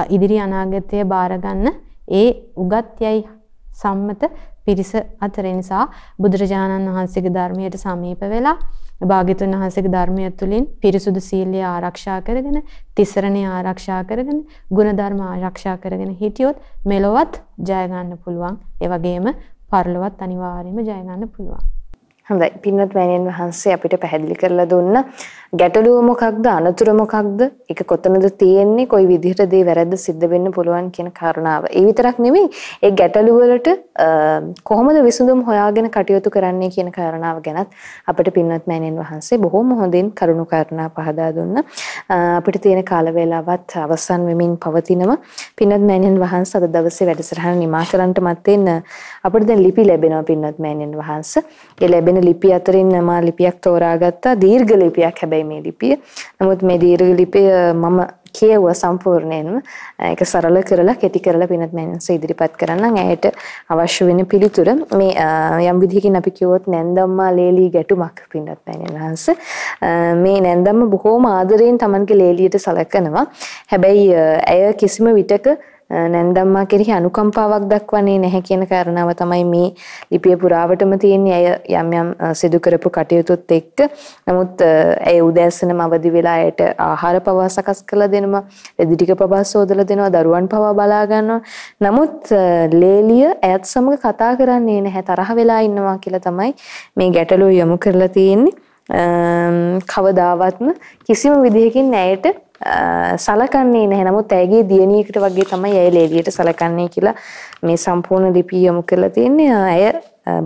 ඉදිරි අනාගතය බාරගන්න ඒ උගත් යයි සම්මත පිරිස අතර නිසා බුදුරජාණන් වහන්සේගේ ධර්මයට සමීප වෙලා භාග්‍යතුන් වහන්සේගේ ධර්මය තුළින් පිරිසුදු සීලය ආරක්ෂා කරගෙන තිසරණය ආරක්ෂා කරගෙන ගුණධර්ම ආරක්ෂා කරගෙන හිටියොත් මෙලොවත් ජය ගන්න පුළුවන්. ඒ වගේම පරලොවත් අනිවාර්යයෙන්ම ජය ගන්න පුළුවන්. හොඳයි. පින්වත් මෑණියන් වහන්සේ අපිට පැහැදිලි කරලා දුන්න ගැටලුව මොකක්ද අනතුර මොකක්ද ඒක කොතනද තියෙන්නේ කොයි විදිහටද ඒ වැරද්ද සිද්ධ වෙන්න පුළුවන් කියන කාරණාව. ඒ විතරක් නෙමෙයි ඒ ගැටලුව වලට කොහොමද විසඳුම් හොයාගෙන කටයුතු කරන්නේ කියන කාරණාව ගැනත් අපිට පින්වත් මෑණියන් වහන්සේ බොහොම හොඳින් කරුණු කාරණා පහදා දුන්න. අපිට තියෙන කාල වේලාවත් අවසන් වෙමින් පවතිනවා. පින්වත් මෑණියන් වහන්සේ අද දවසේ වැඩසටහන නිමා කරන්නට මත්තෙන් අපිට දැන් ලිපි ලැබෙනවා පින්වත් මෑණියන් වහන්සේ. ඒ ලැබෙන ලිපි අතරින් මා ලිපියක් තෝරාගත්තා දීර්ඝ ලිපියක් හැබැයි මේ ලිපිය. නමුත් මේ දීර්ඝ ලිපිය මම කියවුවා සම්පූර්ණයෙන්ම ඒක සරල කරලා කෙටි කරලා පිනත් මෑණන්ස ඉදිරිපත් කරන්නම්. ඇයට අවශ්‍ය වෙන පිළිතුර මේ යම් විදිහකින් අපි කිව්වොත් නැන්දම්මා ලේලි ගැටුමක් පිනත් මෑණන්ස මේ නැන්දම්ම බොහෝම ආදරයෙන් Tamanගේ ලේලියට සලකනවා. හැබැයි ඇය කිසිම විටක නැන්දම්මා කෙරෙහි අනුකම්පාවක් දක්වන්නේ නැහැ කියන කාරණාව තමයි මේ ලිපිය පුරාවටම තියෙන්නේ. ඇය යම් යම් සිදු කරපු කටයුතුත් එක්ක. නමුත් ඇය උදෑසනම අවදි වෙලා ඇයට ආහාර පවා සකස් කරලා දෙනවා. රෙදි ටික පවා සෝදලා දෙනවා. දරුවන් පවා බලා ගන්නවා. නමුත් ලේලිය ඇයත් සමග කතා කරන්නේ නැහැ. තරහ වෙලා ඉන්නවා කියලා තමයි මේ ගැටලුව යොමු කරලා තියෙන්නේ. කවදාවත්ම කිසිම විදිහකින් ඇයට සලකන්නේ නැහැ. නමුත් ඇයගේ දියණියකට වගේ තමයි ඇය ලේලියට සලකන්නේ කියලා මේ සම්පූර්ණ ලිපිය යොමු කරලා තියෙන්නේ. ඇය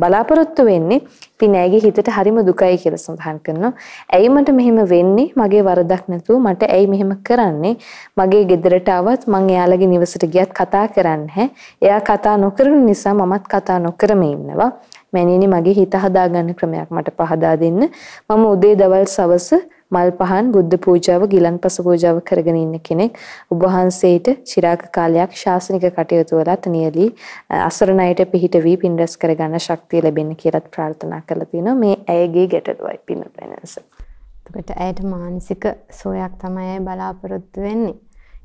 බලාපොරොත්තු වෙන්නේ ඉතින් ඇයගේ හිතට හරිම දුකයි කියලා සඳහන් කරනවා. ඇයි මට මෙහෙම වෙන්නේ? මගේ වරදක් නැතුව මට ඇයි මෙහෙම කරන්නේ? මගේ ගෙදරට ආවත් මං එයාලගේ නිවසට ගියත් කතා කරන්නේ එයා කතා නොකරන නිසා මමත් කතා නොකරම ඉන්නවා. මැනිනි මගේ හිත හදාගන්න ක්‍රමයක් මට පහදා දෙන්න. මම උදේ දවල් සවස මල් පහන් බුද්ධ පූජාව ගිලන්පස පූජාව කරගෙන ඉන්න කෙනෙක් ඔබ වහන්සේට চিරාක කාලයක් ශාසනික කටයුතු වලත් නියලී අසරණයට පිහිට වී පින්රැස් කරගන්න ශක්තිය ලැබෙන්න කියලාත් ප්‍රාර්ථනා කරලා තිනවා මේ ඇයගේ ගැටලුවයි පින්න පැනස. එතකොට ඇයට මානසික සෝයක් තමයි ඇය බලාපොරොත්තු වෙන්නේ.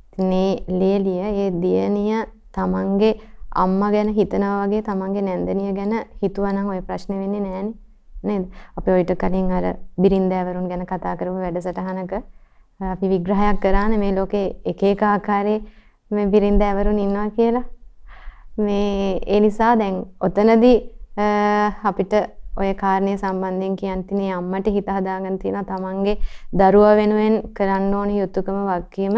ඉතින් මේ ලේලිය ඒ දියණිය තමන්ගේ අම්මා ගැන හිතනවා වගේ තමන්ගේ නැන්දනිය ගැන හිතුවා නම් ওই ප්‍රශ්නේ වෙන්නේ නැහනේ. නේද? අපි ඔයිට කලින් අර බිරින්දෑවරුන් ගැන කතා කරපු වැඩසටහනක අපි විග්‍රහයක් කරානේ මේ ලෝකේ එක එක ආකාරයේ මේ බිරින්දෑවරුන් ඉන්නවා කියලා. මේ ඒ නිසා දැන් ඔතනදී අපිට ඔය කාරණේ සම්බන්ධයෙන් කියන්න තියෙන අම්මට හිත හදාගන්න තියෙනවා තමන්ගේ දරුවා වෙනුවෙන් කරන්න ඕන යුතුයකම වගකීම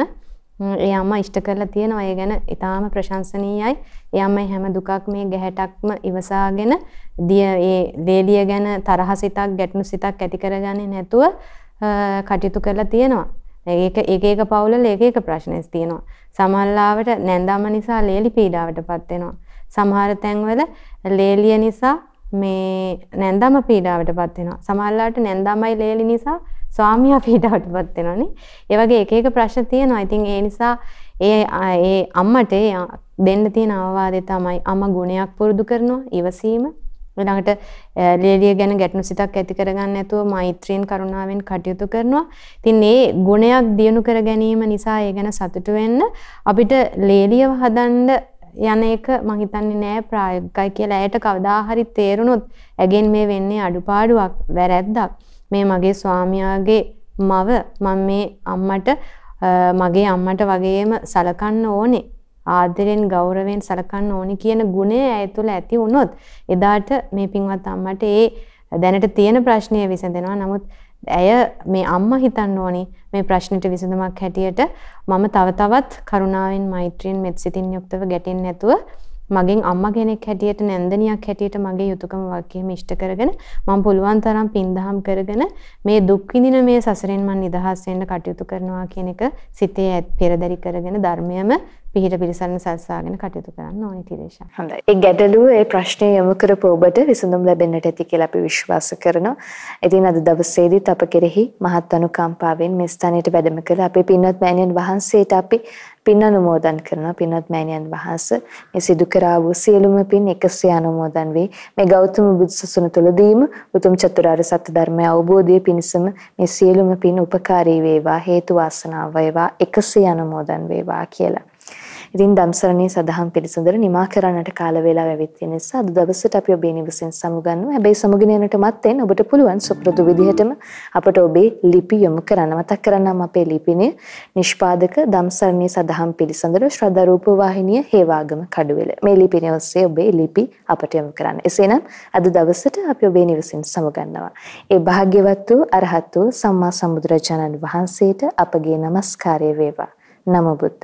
ඒ අම්මා ඉෂ්ට කරලා තියෙනවා. ඒ ගැන ඊටාම ප්‍රශංසනීයයි. ඒ අම්මයි හැම දුකක් මේ ගැහැටක්ම ඉවසාගෙන දිය ඒ ලේලිය ගැන තරහ සිතක්, ගැටුණු සිතක් ඇති කරගන්නේ නැතුව කටයුතු කරලා තියෙනවා. ඒක එක එක පවුලල එක එක ප්‍රශ්නස් තියෙනවා. සමහරවිට නැන්දාම නිසා ලේලි පීඩාවටපත් වෙනවා. සමහර තැන්වල ලේලිය නිසා මේ නැන්දාම පීඩාවටපත් වෙනවා. සමහරවිට නැන්දාමයි ලේලි නිසා ස්වාමියා පීඩාවටපත් වෙනවනේ. ඒ වගේ එක එක ප්‍රශ්න තියෙනවා. ඉතින් ඒ නිසා ඒ ඒ අම්මට දෙන්න තියෙන අවවාදය තමයි අම්මා ගුණයක් පුරුදු කරනවා, ඉවසීම. ඊළඟට ලේලිය ගැන ගැටණු සිතක් ඇති කරගන්න නැතුව මෛත්‍රියෙන් කරුණාවෙන් කටයුතු කරනවා. ඉතින් මේ ගුණයක් දියුණු කර ගැනීම නිසා ඒ ගැන සතුටු වෙන්න අපිට ලේලියව හදන්න යන එක මම හිතන්නේ නෑ ප්‍රායෝගිකයි කියලා. ඇයට කවදා හරි තේරුණොත් ඇගෙන් මේ වෙන්නේ අඩුපාඩුවක්, වැරැද්දක්. මේ මගේ ස්වාමියාගේ මව මම මේ අම්මට මගේ අම්මට වගේම සලකන්න ඕනේ. ආදරෙන් ගෞරවයෙන් සලකන්න ඕනි කියන ගුණය ඇය තුළ ඇති වුණොත් එදාට මේ පින්වත් අම්මට ඒ දැනට තියෙන ප්‍රශ්නය විසඳෙනවා. නමුත් ඇය මේ අම්මා හිතන්න ඕනි මේ ප්‍රශ්නෙට විසඳුමක් හැටියට මම තව තවත් කරුණාවෙන් මෛත්‍රියෙන් මෙත් සිතින් යුක්තව ගැටෙන්නේ නැතුව මගෙන් අම්මා කෙනෙක් හැටියට නැන්දනියක් හැටියට මගේ යුතුයකම වාක්‍යෙම ඉෂ්ට කරගෙන මම පුළුවන් තරම් පින්දහම් කරගෙන මේ දුක් විඳින මේ සසරෙන් මම නිදහස් වෙන්න කටයුතු කරනවා කියන එක සිතේ පෙරදරි කරගෙන ධර්මයම පිහිට පිළිසරණ සල්සාගෙන කටයුතු කරන්න ඕනේ තිරේෂා. හොඳයි. ඒ ගැටලුව ඒ ප්‍රශ්නේ යොමු කරපු ඔබට විසඳුම් ලැබෙන්නට ඇති කියලා අපි විශ්වාස කරනවා. ඉතින් අද දවසේදීත් අප කෙරෙහි මහත් අනුකම්පාවෙන් මේ ස්ථානයට වැඩම කළ අපේ පින්වත් මෑණියන් වහන්සේට අපි පින් අනුමෝදන් කරනවා. පින්වත් මෑණියන් වහන්සේ මේ සිදු කරා වූ සියලුම පින් එකසේ අනුමෝදන් වේ. මේ ගෞතම බුදුසසුන තුළදීම උතුම් චතුරාර්ය සත්‍ය ධර්මය අවබෝධයේ පිණසම මේ සියලුම පින් උපකාරී වේවා හේතු වාසනාව වේවා එකසේ අනුමෝදන් වේවා කියලා. ඉතින් ධම්සරණී සදහම් පිළිසඳර නිමා කරන්නට කාල වේලාව ඇවිත් තියෙන නිසා අද දවසට අපි ඔබේ නිවසෙන් සමුගන්නවා. හැබැයි සමුගෙන යනට මත්තෙන් ඔබට පුළුවන් සුපුරුදු විදිහටම අපට ඔබේ ලිපි යොමු කරන්න. මතක් කරන්නම් අපේ ලිපිනේ නිෂ්පාදක ධම්සරණී සදහම් පිළිසඳර ශ්‍රද්ධා රූප වාහිනිය හේවාගම කඩුවෙල. මේ ලිපිනේ ඔස්සේ ඔබේ ලිපි අපට යොමු කරන්න. එසේනම් අද දවසට අපි ඔබේ නිවසෙන් සමුගන්නවා. ඒ භාග්‍යවත් වූ අරහත් වූ සම්මා සම්බුදුරජාණන් වහන්සේට අපගේ নমස්කාරය වේවා. නමෝ බුද්ද